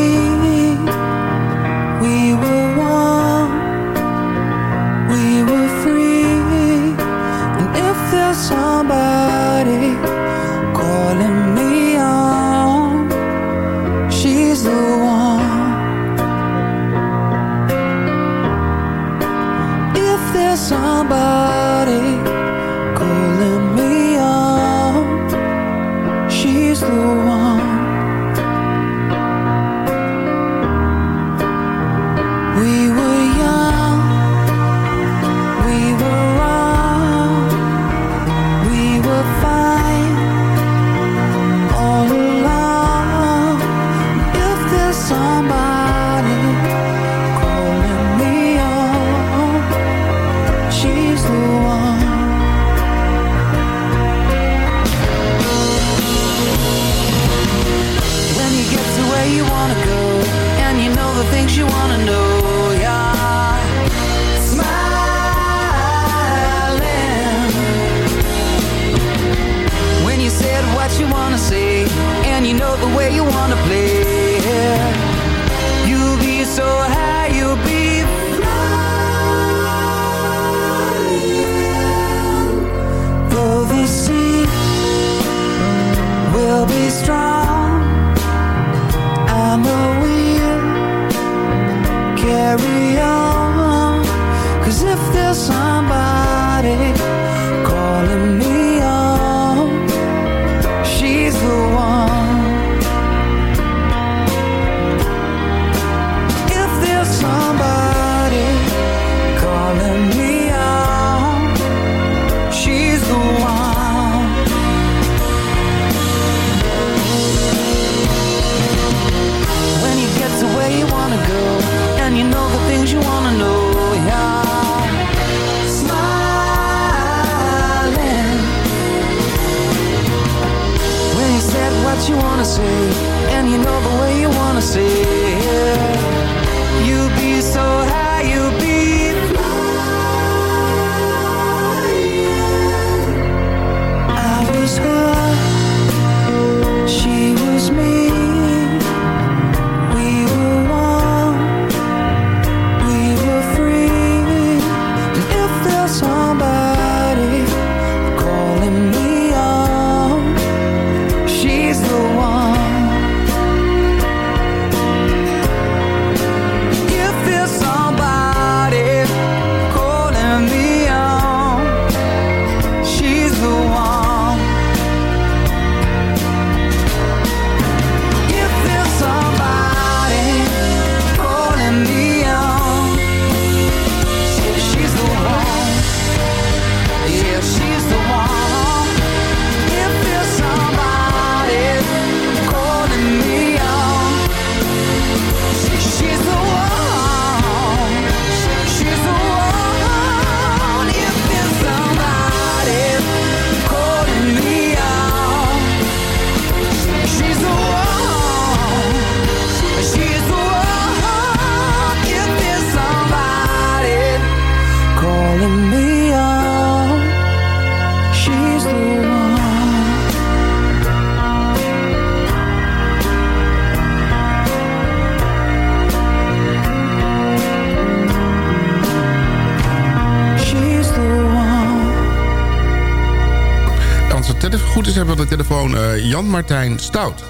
Aan de telefoon eh, Jan-Martijn Stout.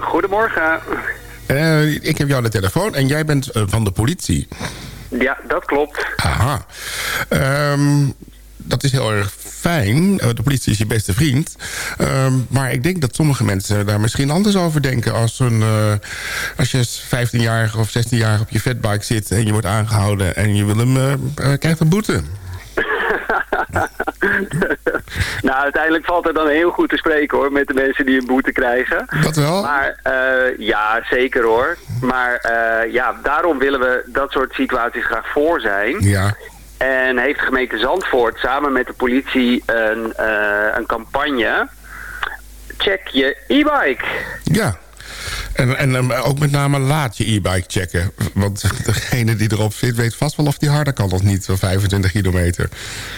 Goedemorgen. Eh, ik heb jou aan de telefoon en jij bent eh, van de politie. Ja, dat klopt. Aha. Ehm, dat is heel erg fijn. De politie is je beste vriend. Ehm, maar ik denk dat sommige mensen daar misschien anders over denken. Als, een, als je 15-jarige of 16-jarige op je fatbike zit... en je wordt aangehouden en je wil hem, eh, krijgt een boete. nou, uiteindelijk valt er dan heel goed te spreken hoor, met de mensen die een boete krijgen. Dat wel? Maar eh, ja, zeker hoor. Maar eh, ja, daarom willen we dat soort situaties graag voor zijn. Ja. En heeft de gemeente Zandvoort samen met de politie een, eh, een campagne. Check je e-bike. Ja. En, en ook met name laat je e-bike checken. Want degene die erop zit weet vast wel of die harder kan of niet. Van 25 kilometer.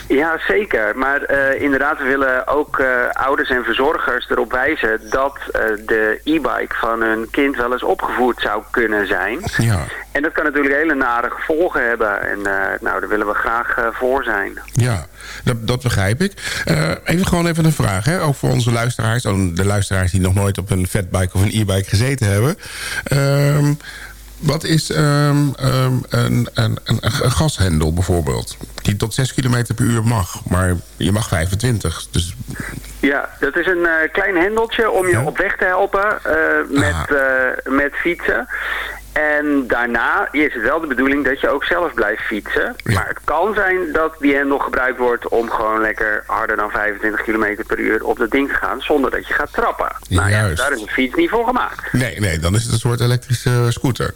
Ja, zeker. Maar eh, inderdaad, we willen ook eh, ouders en verzorgers erop wijzen dat eh, de e-bike van hun kind wel eens opgevoerd zou kunnen zijn. Ja. En dat kan natuurlijk hele nare gevolgen hebben. En eh, nou, daar willen we graag eh, voor zijn. Ja, dat, dat begrijp ik. Eh, even gewoon even een vraag, hè? ook voor onze luisteraars. oh, De luisteraars die nog nooit op een fatbike of een e-bike gezeten hebben. Ehm, wat is ehm, ehm, een, een, een, een gashendel bijvoorbeeld? Die tot 6 km per uur mag, maar je mag 25. Dus Ja, dat is een klein hendeltje om je op weg te helpen met, met fietsen. En daarna is het wel de bedoeling dat je ook zelf blijft fietsen. Maar het kan zijn dat die hendel gebruikt wordt om gewoon lekker harder dan 25 km per uur op dat ding te gaan zonder dat je gaat trappen. Nou ja, daar is een fiets niet voor gemaakt. nee, nee, dan is het een soort elektrische scooter.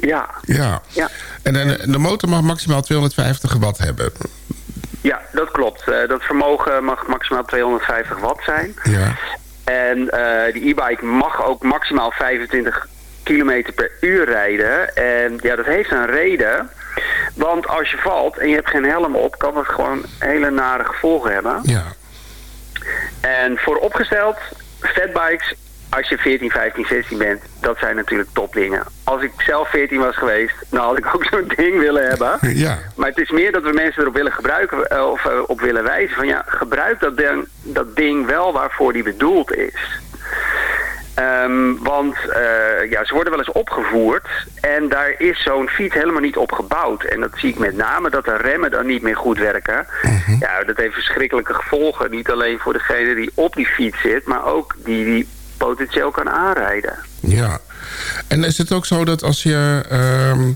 Ja, Ja. ja. En de, de motor mag maximaal 250 watt hebben. ja dat klopt. Eh, dat vermogen mag maximaal 250 watt zijn. Ja. En eh, die e-bike mag ook maximaal 25 kilometer per uur rijden. En ja, dat heeft een reden. Want als je valt en je hebt geen helm op, kan dat gewoon hele nare gevolgen hebben. Ja. En vooropgesteld, fatbikes, als je 14, 15, 16 bent, dat zijn natuurlijk topdingen. Als ik zelf 14 was geweest, dan had ik ook zo'n ding willen hebben. Ja. Maar het is meer dat we mensen erop willen gebruiken eh, of eh, op willen wijzen van ja, gebruik dat ding, dat ding wel waarvoor die bedoeld is. Ehm, want eh, ja, ze worden wel eens opgevoerd en daar is zo'n fiets helemaal niet op gebouwd. En dat zie ik met name dat de remmen dan niet meer goed werken. Ja, dat heeft verschrikkelijke gevolgen. Niet alleen voor degene die op die fiets zit, maar ook die die potentieel kan aanrijden. Ja. En is het ook zo dat als je... ehm,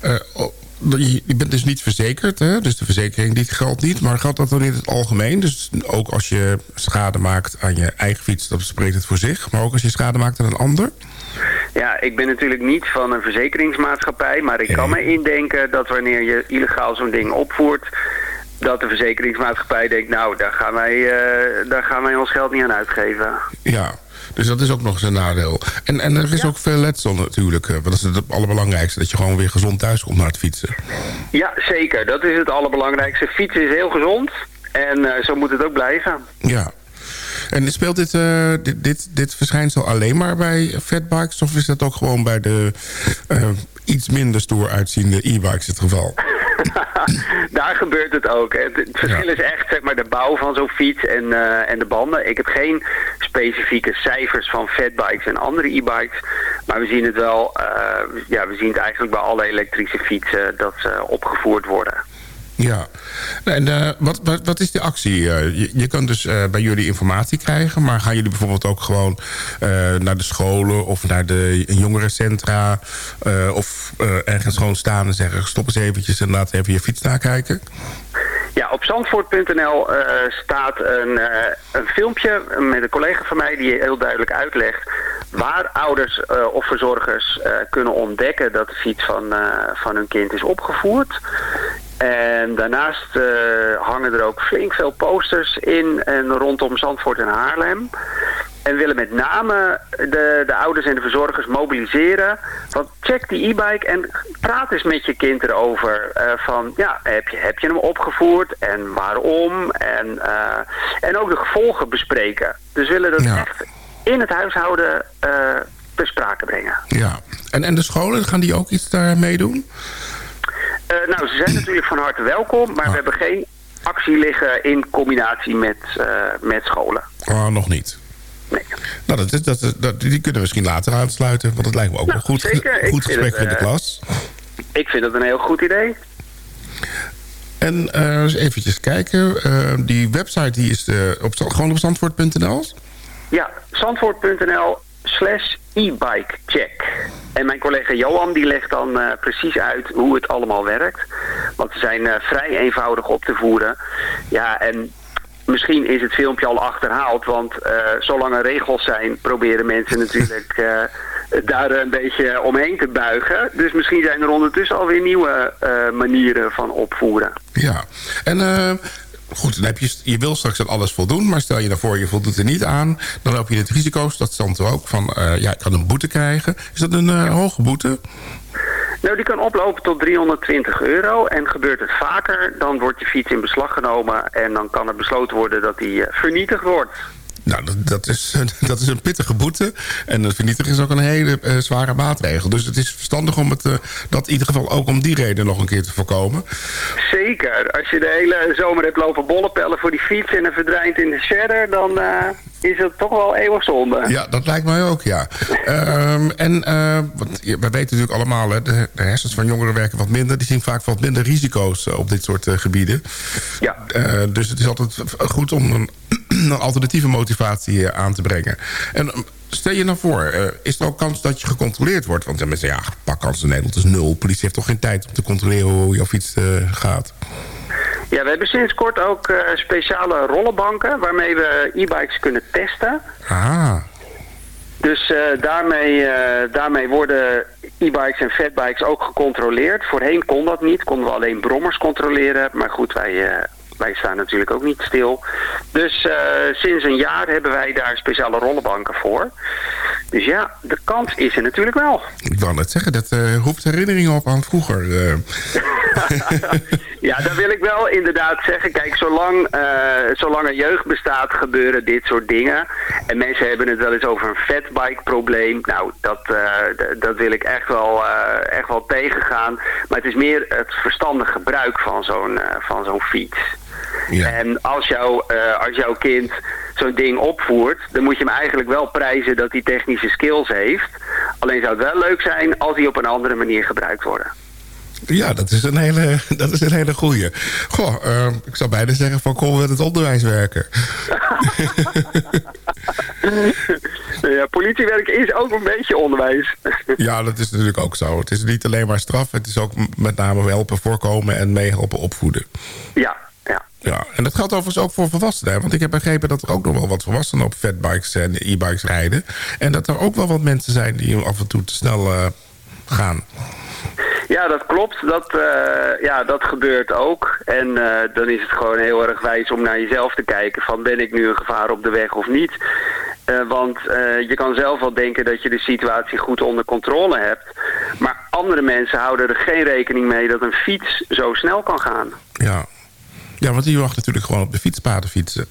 eh, je je bent dus niet verzekerd, hè? dus de verzekering die geldt niet. Maar geldt dat dan in het algemeen? Dus ook als je schade maakt aan je eigen fiets, dat spreekt het voor zich. Maar ook als je schade maakt aan een ander? Ja, ik ben natuurlijk niet van een verzekeringsmaatschappij, maar ik kan me indenken dat wanneer je illegaal zo'n ding opvoert, dat de verzekeringsmaatschappij denkt, nou, daar gaan wij, eh, daar gaan wij ons geld niet aan uitgeven. Ja, dus dat is ook nog eens een nadeel. En, en er is ook veel letsel natuurlijk. eh, Want dat is het allerbelangrijkste, dat je gewoon weer gezond thuis komt naar het fietsen. Ja, zeker. Dat is het allerbelangrijkste. Fietsen is heel gezond en eh, zo moet het ook blijven. Ja. En speelt dit, eh, dit, dit, dit verschijnsel alleen maar bij fatbikes? Of is dat ook gewoon bij de iets minder stoer uitziende e-bikes het geval? Daar gebeurt het ook. het verschil is echt zeg maar, de bouw van zo'n fiets en, eh, en de banden. Ik heb geen specifieke cijfers van fatbikes en andere e-bikes. Maar we zien het wel, eh, ja, we zien het eigenlijk bij alle elektrische fietsen dat ze opgevoerd worden. Ja. En eh, wat, wat, wat is de actie? Eh, je, je kan dus eh, bij jullie informatie krijgen... maar gaan jullie bijvoorbeeld ook gewoon naar de scholen... of naar de jongerencentra... of ergens gewoon staan en zeggen... stop eens eventjes en laat even je fiets nakijken? Ja, op zandvoort.nl eh, staat een, eh, een filmpje met een collega van mij die heel duidelijk uitlegt waar ouders eh, of verzorgers kunnen ontdekken dat de fiets van, van hun kind is opgevoerd. En daarnaast hangen er ook flink veel posters in en rondom Zandvoort en Haarlem. En willen met name de, de ouders en de verzorgers mobiliseren. Want check die e-bike en praat eens met je kind erover. eh, van ja, heb je, heb je hem opgevoerd en waarom? En, eh, en ook de gevolgen bespreken. Dus we willen dat echt in het huishouden eh ter sprake brengen. Ja. En, en de scholen, gaan die ook iets daarmee doen? Nou, ze zijn natuurlijk van harte welkom, maar we hebben geen actie liggen in combinatie met, met scholen. Oh, nog niet. Nee. Nou, dat die kunnen we misschien later aansluiten. Want dat lijkt me ook Nou, een goed, zeker. Goed gesprek het, in de eh, klas. Ik vind dat een heel goed idee. En eh, eens eventjes kijken. eh, die website die is op, gewoon op zandvoort.nl. Ja, zandvoort.nl slash e-bike check. En mijn collega Johan die legt dan precies uit hoe het allemaal werkt. Want ze zijn vrij eenvoudig op te voeren. Ja, en misschien is het filmpje al achterhaald. Want eh, zolang er regels zijn, proberen mensen natuurlijk eh, daar een beetje omheen te buigen. Dus misschien zijn er ondertussen alweer nieuwe eh, manieren van opvoeren. Ja. En goed, dan heb je, je wil straks aan alles voldoen. Maar stel je daarvoor, je voldoet er niet aan. Dan loop je het risico's, dat stond er ook, van eh, ja, ik kan een boete krijgen. Is dat een eh, hoge boete? Nou, die kan oplopen tot 320 euro. En gebeurt het vaker, dan wordt je fiets in beslag genomen. En dan kan er besloten worden dat die eh, vernietigd wordt. Nou, dat, dat, is, dat is een pittige boete. En een vernietiging is ook een hele eh, zware maatregel. Dus het is verstandig om het, eh, dat in ieder geval ook om die reden nog een keer te voorkomen. Zeker. Als je de hele zomer hebt lopen bollepellen voor die fiets en het verdwijnt in de shredder, dan eh, is het toch wel eeuwig zonde. Ja, dat lijkt mij ook, ja. Ehm, en want, wij weten natuurlijk allemaal, hè, de, de hersens van jongeren werken wat minder. Die zien vaak wat minder risico's op dit soort gebieden. Ja. Dus het is altijd goed om een, een alternatieve motivatie eh, aan te brengen. En eh, stel je nou voor, eh, is er ook kans dat je gecontroleerd wordt? Want mensen zeggen, ja, pakkans in Nederland is nul. Politie heeft toch geen tijd om te controleren hoe jouw fiets eh, gaat? Ja, we hebben sinds kort ook speciale rollenbanken waarmee we e-bikes kunnen testen. Ah, Dus daarmee, daarmee worden e-bikes en fatbikes ook gecontroleerd. Voorheen kon dat niet, konden we alleen brommers controleren. Maar goed, wij, wij staan natuurlijk ook niet stil. Dus eh, sinds een jaar hebben wij daar speciale rollenbanken voor. Dus ja, de kans is er natuurlijk wel. ik wou net zeggen, dat eh, roept herinneringen op aan vroeger. eh. Ja, daar wil ik wel inderdaad zeggen. Kijk, zolang, zolang er jeugd bestaat, gebeuren dit soort dingen. En mensen hebben het wel eens over een fatbike-probleem. Nou, dat, dat wil ik echt wel, echt wel tegengaan. Maar het is meer het verstandig gebruik van zo'n van zo'n fiets. Ja. En als, jou, eh, als jouw kind zo'n ding opvoert, dan moet je hem eigenlijk wel prijzen dat hij technische skills heeft. Alleen zou het wel leuk zijn als die op een andere manier gebruikt worden. Ja, dat is een hele, dat is een hele goeie. Goh, eh, ik zou bijna zeggen van kom met het onderwijs werken. ja, politiewerk is ook een beetje onderwijs. Ja, dat is natuurlijk ook zo. Het is niet alleen maar straf. Het is ook met name helpen voorkomen en meehelpen opvoeden. ja, ja. En dat geldt overigens ook voor volwassenen. hè, Want ik heb begrepen dat er ook nog wel wat volwassenen op fatbikes en e-bikes rijden. En dat er ook wel wat mensen zijn die af en toe te snel eh, gaan. Ja, dat klopt. Dat, eh, ja, dat gebeurt ook. En eh, dan is het gewoon heel erg wijs om naar jezelf te kijken van ben ik nu een gevaar op de weg of niet. Want je kan zelf wel denken dat je de situatie goed onder controle hebt. Maar andere mensen houden er geen rekening mee dat een fiets zo snel kan gaan. Ja. Ja, want die mag natuurlijk gewoon op de fietspaden fietsen.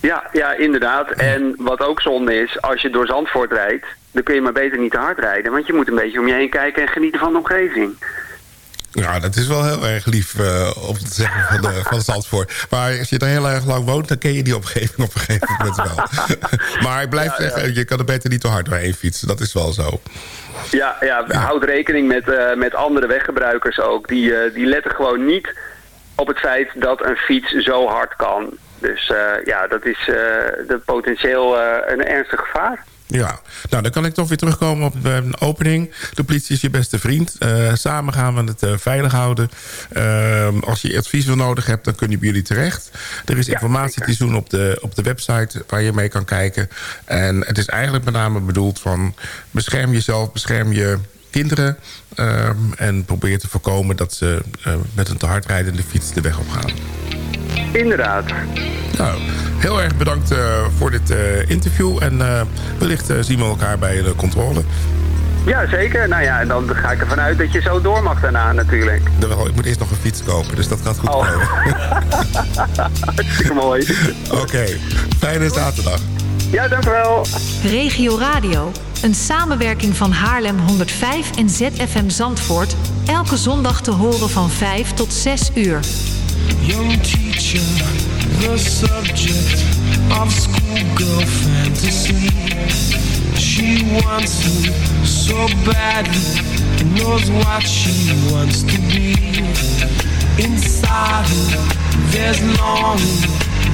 Ja, ja, inderdaad. En wat ook zonde is, als je door Zandvoort rijdt, dan kun je maar beter niet te hard rijden. Want je moet een beetje om je heen kijken en genieten van de omgeving. Ja, dat is wel heel erg lief eh, om te zeggen van, de, van Zandvoort. Maar als je er heel erg lang woont, dan ken je die omgeving op een gegeven moment wel. maar ik blijf zeggen, je kan er beter niet te hard doorheen fietsen. Dat is wel zo. Ja, ja, houd rekening met, eh, met andere weggebruikers ook. Die, eh, die letten gewoon niet op het feit dat een fiets zo hard kan. Dus eh, ja, dat is eh, dat potentieel eh, een ernstig gevaar. Ja, nou dan kan ik toch weer terugkomen op een opening. De politie is je beste vriend. Samen gaan we het veilig houden. Ehm, als je advies wil nodig hebt, dan kunnen jullie terecht. Er is informatie te doen op de, op de website waar je mee kan kijken. En het is eigenlijk met name bedoeld van... bescherm jezelf, bescherm je kinderen... ehm, en probeer te voorkomen dat ze eh, met een te hard rijdende fiets de weg op gaan. Inderdaad. Nou, heel erg bedankt eh, voor dit eh, interview. En wellicht zien we elkaar bij de controle. Ja, zeker. Nou ja, en dan ga ik ervan uit dat je zo door mag daarna natuurlijk. Jawel, ik moet eerst nog een fiets kopen, dus dat gaat goed Oh. komen. Hartstikke mooi. Oké, fijne zaterdag. Ja, dank u wel. Regio Radio, een samenwerking van Haarlem 105 en ZFM Zandvoort. Elke zondag te horen van 5 tot 6 uur. young teacher, the subject of schoolgirl fantasy. She wants him so badly, and knows what she wants to be. Inside her, there's longing.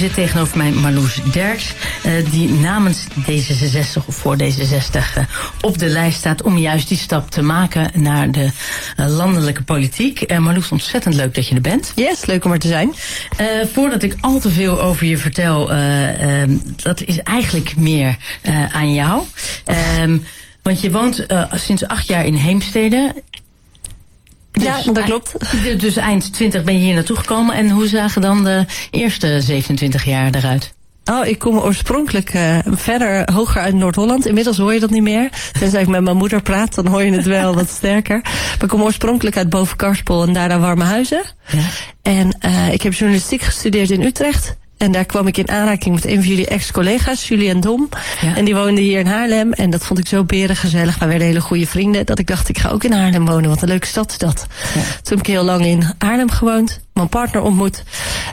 zit tegenover mij Marloes Derks, eh, die namens D66 of voor D66 eh, op de lijst staat om juist die stap te maken naar de eh, landelijke politiek. Marloes, ontzettend leuk dat je er bent. Yes, leuk om er te zijn. Voordat ik al te veel over je vertel, dat is eigenlijk meer aan jou. Ehm, want je woont sinds acht jaar in Heemstede. Ja, dat klopt. Dus, dus eind 20 ben je hier naartoe gekomen. En hoe zagen dan de eerste 27 jaar eruit? Oh, ik kom oorspronkelijk eh, verder hoger uit Noord-Holland. Inmiddels hoor je dat niet meer. Tenzij ik met mijn moeder praat, dan hoor je het wel wat sterker. Maar ik kom oorspronkelijk uit Bovenkarspel en daarna Warmehuizen. Ja. En eh, ik heb journalistiek gestudeerd in Utrecht. En daar kwam ik in aanraking met een van jullie ex-collega's, Julie en Dom. Ja. En die woonden hier in Haarlem. En dat vond ik zo berengezellig. We werden hele goede vrienden. Dat ik dacht, ik ga ook in Haarlem wonen. Wat een leuke stad is dat. Toen heb ik heel lang in Haarlem gewoond. Mijn partner ontmoet.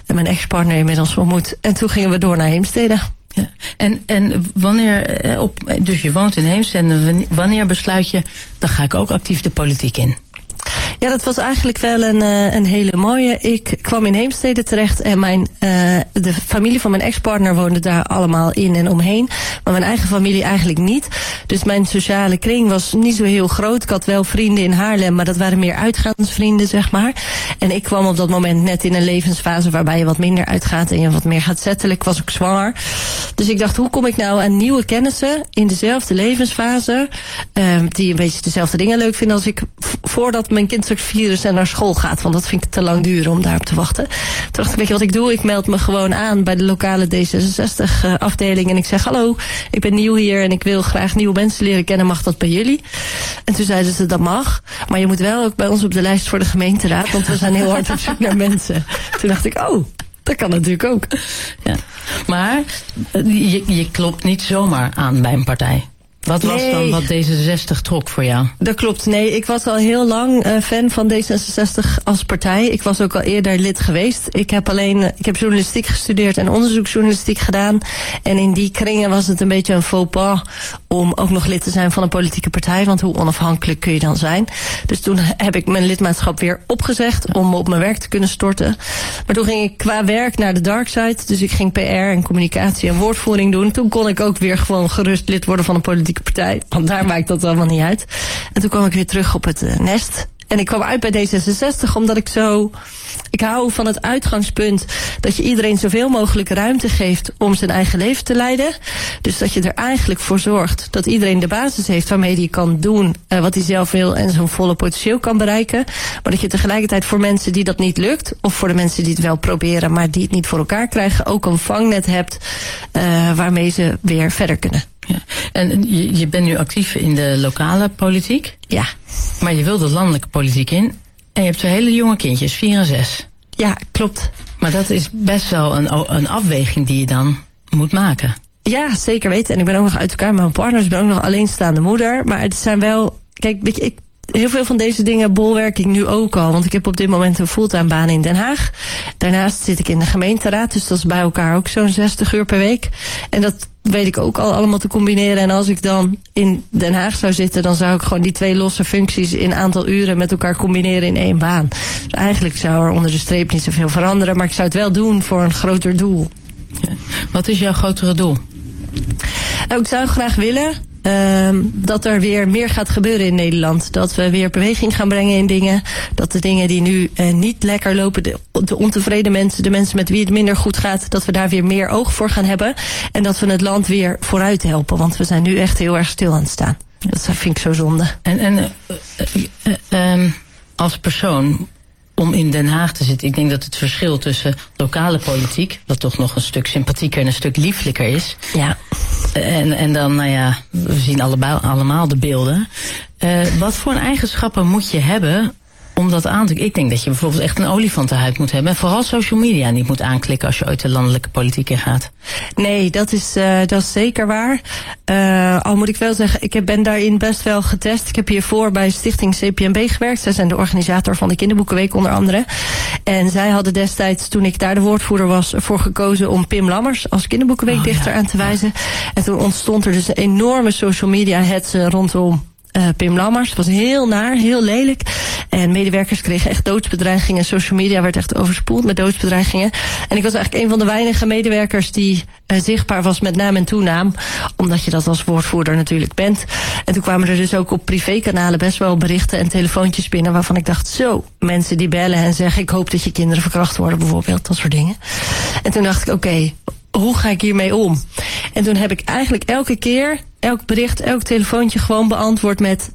En mijn ex-partner inmiddels ontmoet. En toen gingen we door naar Heemstede. Ja. En, en wanneer, eh, op, dus je woont in Heemstede, en wanneer besluit je, dan ga ik ook actief de politiek in? Ja, dat was eigenlijk wel een, eh, een hele mooie. Ik kwam in Heemstede terecht en mijn, eh, de familie van mijn ex-partner woonde daar allemaal in en omheen. Maar mijn eigen familie eigenlijk niet. Dus mijn sociale kring was niet zo heel groot. Ik had wel vrienden in Haarlem, maar dat waren meer uitgaansvrienden, zeg maar. En ik kwam op dat moment net in een levensfase waarbij je wat minder uitgaat en je wat meer gaat settelen. Ik was ook zwanger. Dus ik dacht, hoe kom ik nou aan nieuwe kennissen in dezelfde levensfase, eh, die een beetje dezelfde dingen leuk vinden als ik, voordat mijn kind het virus en naar school gaat. Want dat vind ik te lang duren om daarop te wachten. Toen dacht ik, weet je wat ik doe? Ik meld me gewoon aan bij de lokale D66-afdeling. En ik zeg, hallo, ik ben nieuw hier en ik wil graag nieuwe mensen leren kennen. Mag dat bij jullie? En toen zeiden ze, dat mag. Maar je moet wel ook bij ons op de lijst voor de gemeenteraad. Want we zijn heel hard op zoek naar mensen. Toen dacht ik, oh, dat kan natuurlijk ook. Ja. Maar eh, je, je klopt niet zomaar aan bij een partij. Wat was dan wat D66 trok voor jou? Dat klopt. Nee, ik was al heel lang eh, fan van D66 als partij. Ik was ook al eerder lid geweest. Ik heb alleen, eh, ik heb journalistiek gestudeerd en onderzoeksjournalistiek gedaan. En in die kringen was het een beetje een faux pas om ook nog lid te zijn van een politieke partij. Want hoe onafhankelijk kun je dan zijn? Dus toen heb ik mijn lidmaatschap weer opgezegd om op mijn werk te kunnen storten. Maar toen ging ik qua werk naar de dark side. Dus ik ging PR en communicatie en woordvoering doen. Toen kon ik ook weer gewoon gerust lid worden van een politieke partij. Want daar maakt dat allemaal niet uit. En toen kwam ik weer terug op het eh, nest. En ik kwam uit bij D66 omdat ik zo... Ik hou van het uitgangspunt dat je iedereen zoveel mogelijk ruimte geeft om zijn eigen leven te leiden. Dus dat je er eigenlijk voor zorgt dat iedereen de basis heeft waarmee hij kan doen eh, wat hij zelf wil en zijn volle potentieel kan bereiken. Maar dat je tegelijkertijd voor mensen die dat niet lukt, of voor de mensen die het wel proberen, maar die het niet voor elkaar krijgen, ook een vangnet hebt eh, waarmee ze weer verder kunnen. Ja. En je, je bent nu actief in de lokale politiek. Ja. Maar je wil de landelijke politiek in. En je hebt twee hele jonge kindjes, vier en zes. Ja, klopt. Maar dat is best wel een, een afweging die je dan moet maken. Ja, zeker weten. En ik ben ook nog uit elkaar met mijn partner. Dus ik ben ook nog alleenstaande moeder. Maar het zijn wel... Kijk, weet je, ik, heel veel van deze dingen bolwerk ik nu ook al. Want ik heb op dit moment een fulltime baan in Den Haag. Daarnaast zit ik in de gemeenteraad. Dus dat is bij elkaar ook zo'n 60 uur per week. En dat weet ik ook al allemaal te combineren. En als ik dan in Den Haag zou zitten... dan zou ik gewoon die twee losse functies in aantal uren... met elkaar combineren in één baan. Dus eigenlijk zou er onder de streep niet zoveel veranderen. Maar ik zou het wel doen voor een groter doel. Wat is jouw grotere doel? Nou, ik zou graag willen dat er weer meer gaat gebeuren in Nederland. Dat we weer beweging gaan brengen in dingen. Dat de dingen die nu eh, niet lekker lopen, de, de ontevreden mensen, de mensen met wie het minder goed gaat, dat we daar weer meer oog voor gaan hebben. En dat we het land weer vooruit helpen. Want we zijn nu echt heel erg stil aan het staan. Dat vind ik zo zonde. En, en eh, eh, ehm, als persoon om in Den Haag te zitten, ik denk dat het verschil tussen lokale politiek, wat toch nog een stuk sympathieker en een stuk lieflijker is. Ja. En, en dan, nou ja, we zien allebei, allemaal de beelden. Eh, wat voor eigenschappen moet je hebben om dat aan te... Ik denk dat je bijvoorbeeld echt een olifantenhuid moet hebben. En vooral social media niet moet aanklikken als je uit de landelijke politiek in gaat. Nee, dat is, eh, dat is zeker waar. Eh, al moet ik wel zeggen, ik ben daarin best wel getest. Ik heb hiervoor bij Stichting CPMB gewerkt. Zij zijn de organisator van de Kinderboekenweek onder andere. En zij hadden destijds, toen ik daar de woordvoerder was, ervoor gekozen om Pim Lammers als kinderboekenweekdichter aan te wijzen. En toen ontstond er dus een enorme social media hetze rondom eh, Pim Lammers. Het was heel naar, heel lelijk. En medewerkers kregen echt doodsbedreigingen. Social media werd echt overspoeld met doodsbedreigingen. En ik was eigenlijk een van de weinige medewerkers die eh, zichtbaar was met naam en toenaam. Omdat je dat als woordvoerder natuurlijk bent. En toen kwamen er dus ook op privékanalen best wel berichten en telefoontjes binnen waarvan ik dacht, zo, mensen die bellen en zeggen ik hoop dat je kinderen verkracht worden bijvoorbeeld, dat soort dingen. En toen dacht ik, oké, hoe ga ik hiermee om? En toen heb ik eigenlijk elke keer, elk bericht, elk telefoontje gewoon beantwoord met...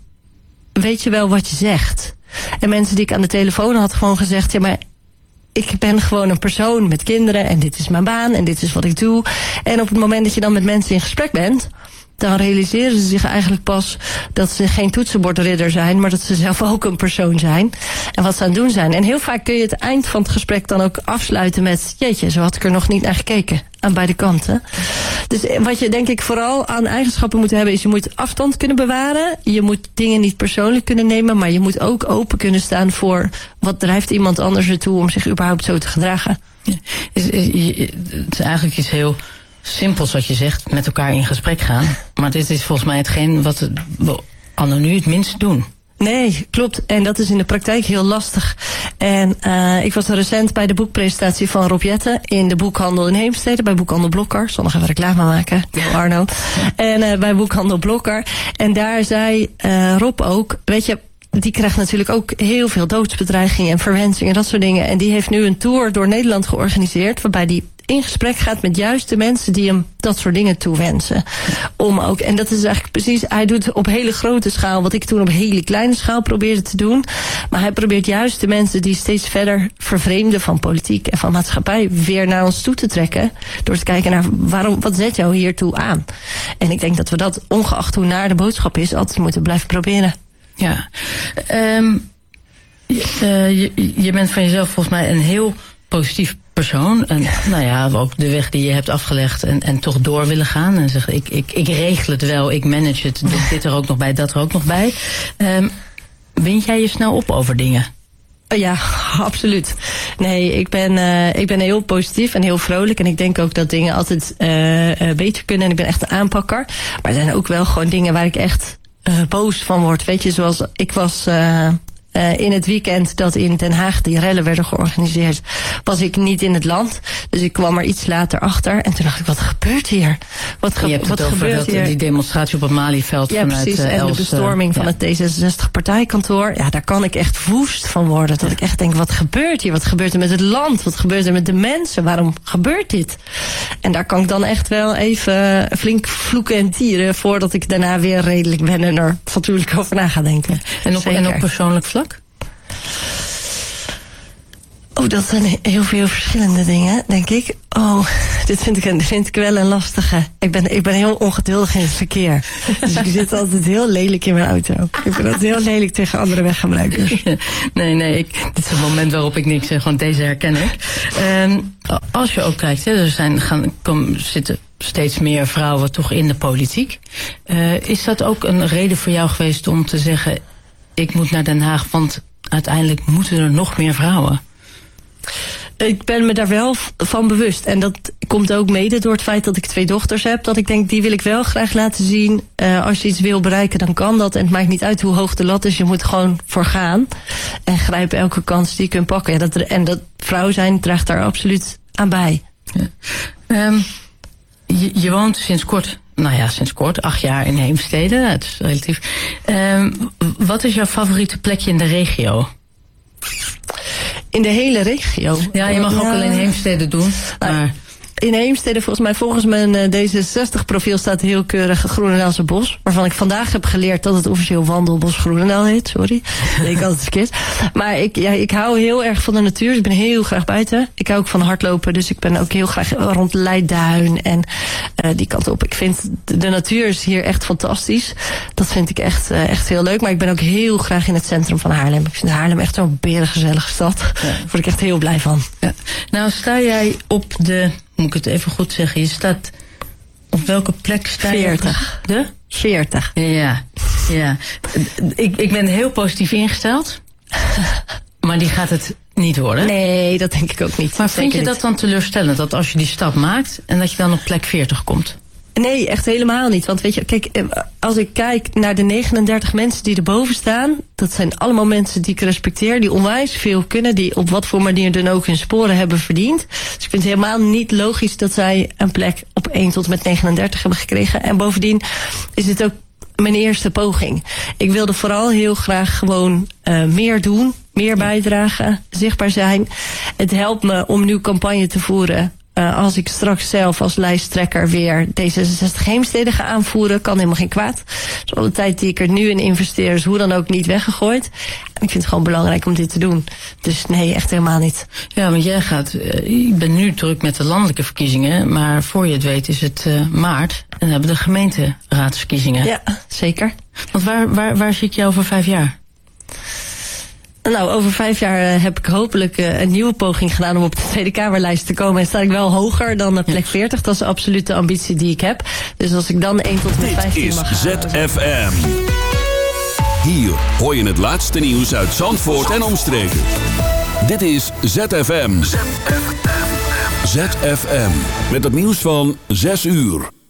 Weet je wel wat je zegt? En mensen die ik aan de telefoon had gewoon gezegd... Ja, maar ik ben gewoon een persoon met kinderen en dit is mijn baan en dit is wat ik doe. En op het moment dat je dan met mensen in gesprek bent... dan realiseren ze zich eigenlijk pas dat ze geen toetsenbordridder zijn... maar dat ze zelf ook een persoon zijn en wat ze aan het doen zijn. En heel vaak kun je het eind van het gesprek dan ook afsluiten met... jeetje, zo had ik er nog niet naar gekeken aan beide kanten. Dus eh, wat je denk ik vooral aan eigenschappen moet hebben... is je moet afstand kunnen bewaren. Je moet dingen niet persoonlijk kunnen nemen... maar je moet ook open kunnen staan voor... wat drijft iemand anders ertoe om zich überhaupt zo te gedragen. Is, is, het is eigenlijk iets heel simpels wat je zegt, met elkaar in gesprek gaan. Maar dit is volgens mij hetgeen wat we anno nu het minst doen. Nee, klopt. En dat is in de praktijk heel lastig. En eh, ik was recent bij de boekpresentatie van Rob Jetten in de boekhandel in Heemstede, bij boekhandel Blokker. Zal nog even reclame maken, Arno. En eh, bij boekhandel Blokker. En daar zei eh, Rob ook, weet je, die krijgt natuurlijk ook heel veel doodsbedreigingen en verwensingen en dat soort dingen. En die heeft nu een tour door Nederland georganiseerd, waarbij die in gesprek gaat met juist de mensen die hem dat soort dingen toewensen. Om ook, en dat is eigenlijk precies, hij doet op hele grote schaal wat ik toen op hele kleine schaal probeerde te doen. Maar hij probeert juist de mensen die steeds verder vervreemden van politiek en van maatschappij weer naar ons toe te trekken. Door te kijken naar waarom, wat zet jou hiertoe aan? En ik denk dat we dat, ongeacht hoe naar de boodschap is, altijd moeten blijven proberen. Ja. Ehm, je, eh, je, bent van jezelf volgens mij een heel positief persoon. En nou ja, ook de weg die je hebt afgelegd en, en toch door willen gaan. En zeggen, ik, ik, ik regel het wel, ik manage het, dit, dit er ook nog bij, dat er ook nog bij. Ehm wind jij je snel op over dingen? Oh Ja, absoluut. Nee, ik ben, eh, ik ben heel positief en heel vrolijk. En ik denk ook dat dingen altijd eh, beter kunnen. En ik ben echt een aanpakker. Maar er zijn ook wel gewoon dingen waar ik echt boos van word. Weet je, zoals ik was... eh, in het weekend dat in Den Haag die rellen werden georganiseerd, was ik niet in het land. Dus ik kwam er iets later achter. En toen dacht ik, wat gebeurt hier? Wat, ge je hebt wat het over gebeurt dat, hier? die demonstratie op het Malieveld Ja, vanuit precies. eh, en de eh, bestorming van het D66-partijkantoor. Ja, daar kan ik echt woest van worden. Dat ik echt denk, wat gebeurt hier? Wat gebeurt er met het land? Wat gebeurt er met de mensen? Waarom gebeurt dit? En daar kan ik dan echt wel even flink vloeken en tieren... voordat ik daarna weer redelijk ben en er fatsoenlijk over na ga denken. En op, en op persoonlijk vlak? Oh, dat zijn heel veel verschillende dingen, denk ik. Oh, dit vind ik, een, wel een lastige. Ik ben, ik ben heel ongeduldig in het verkeer. Dus ik zit altijd heel lelijk in mijn auto. Ik ben altijd heel lelijk tegen andere weggebruikers. nee, nee, ik, dit is het moment waarop ik niks zeg, want deze herken ik. Ehm, als je ook kijkt, er zijn, gaan, kom, zitten steeds meer vrouwen toch in de politiek. Eh, is dat ook een reden voor jou geweest om te zeggen... ik moet naar Den Haag, want uiteindelijk moeten er nog meer vrouwen? Ik ben me daar wel van bewust. En dat komt ook mede door het feit dat ik twee dochters heb. Dat ik denk, die wil ik wel graag laten zien. Eh, als je iets wil bereiken, dan kan dat. En het maakt niet uit hoe hoog de lat is. Je moet gewoon voor gaan. En grijp elke kans die je kunt pakken. Ja, dat, en dat vrouw zijn draagt daar absoluut aan bij. Ehm, je, je woont sinds kort, nou ja, sinds kort, acht jaar in Heemstede. Het is relatief. Ehm, wat is jouw favoriete plekje in de regio? In de hele regio. Ja, je mag ook Ja. alleen Heemstede doen. Maar In Heemstede, volgens mij, volgens mijn eh, D66-profiel staat heel keurig Groenendaalse Bos. Waarvan ik vandaag heb geleerd dat het officieel Wandelbos Groenendaal heet. Sorry, ik altijd verkeerd. Maar ik, ja, ik hou heel erg van de natuur. Dus ik ben heel graag buiten. Ik hou ook van hardlopen. Dus ik ben ook heel graag rond Leidduin en eh, die kant op. Ik vind de, de natuur is hier echt fantastisch. Dat vind ik echt, eh, echt heel leuk. Maar ik ben ook heel graag in het centrum van Haarlem. Ik vind Haarlem echt zo'n berengezellige stad. Daar word ik echt heel blij van. nou sta jij op de, moet ik het even goed zeggen, je staat op welke plek sta je? 40. De? 40. Ja, ja. Ik, ik ben heel positief ingesteld. Maar die gaat het niet worden. Nee, dat denk ik ook niet. Maar vind je dat dan teleurstellend? Dat als je die stap maakt en dat je dan op plek 40 komt? Nee, echt helemaal niet. Want weet je, kijk, eh, als ik kijk naar de 39 mensen die erboven staan, dat zijn allemaal mensen die ik respecteer, die onwijs veel kunnen, die op wat voor manier dan ook hun sporen hebben verdiend. Dus ik vind het helemaal niet logisch dat zij een plek op 1 tot met 39 hebben gekregen. En bovendien is het ook mijn eerste poging. Ik wilde vooral heel graag gewoon eh, meer doen, meer bijdragen, zichtbaar zijn. Het helpt me om nu campagne te voeren. Eh, als ik straks zelf als lijsttrekker weer D66 Heemstede ga aanvoeren, kan helemaal geen kwaad. Dus alle tijd die ik er nu in investeer is hoe dan ook niet weggegooid. Ik vind het gewoon belangrijk om dit te doen. Dus nee, echt helemaal niet. Ja, want jij gaat, eh, je bent nu druk met de landelijke verkiezingen, maar voor je het weet is het eh, maart en hebben de gemeenteraadsverkiezingen. Ja, zeker. Want waar, waar, waar zie ik jou over vijf jaar? Nou, over vijf jaar eh, heb ik hopelijk eh, een nieuwe poging gedaan om op de Tweede Kamerlijst te komen. En sta ik wel hoger dan de plek 40. Dat is de absolute ambitie die ik heb. Dus als ik dan 1 tot en met 15 is mag halen. ZFM. Hier hoor je het laatste nieuws uit Zandvoort en omstreken. Dit is ZFM. ZFM. Met het nieuws van 6 uur.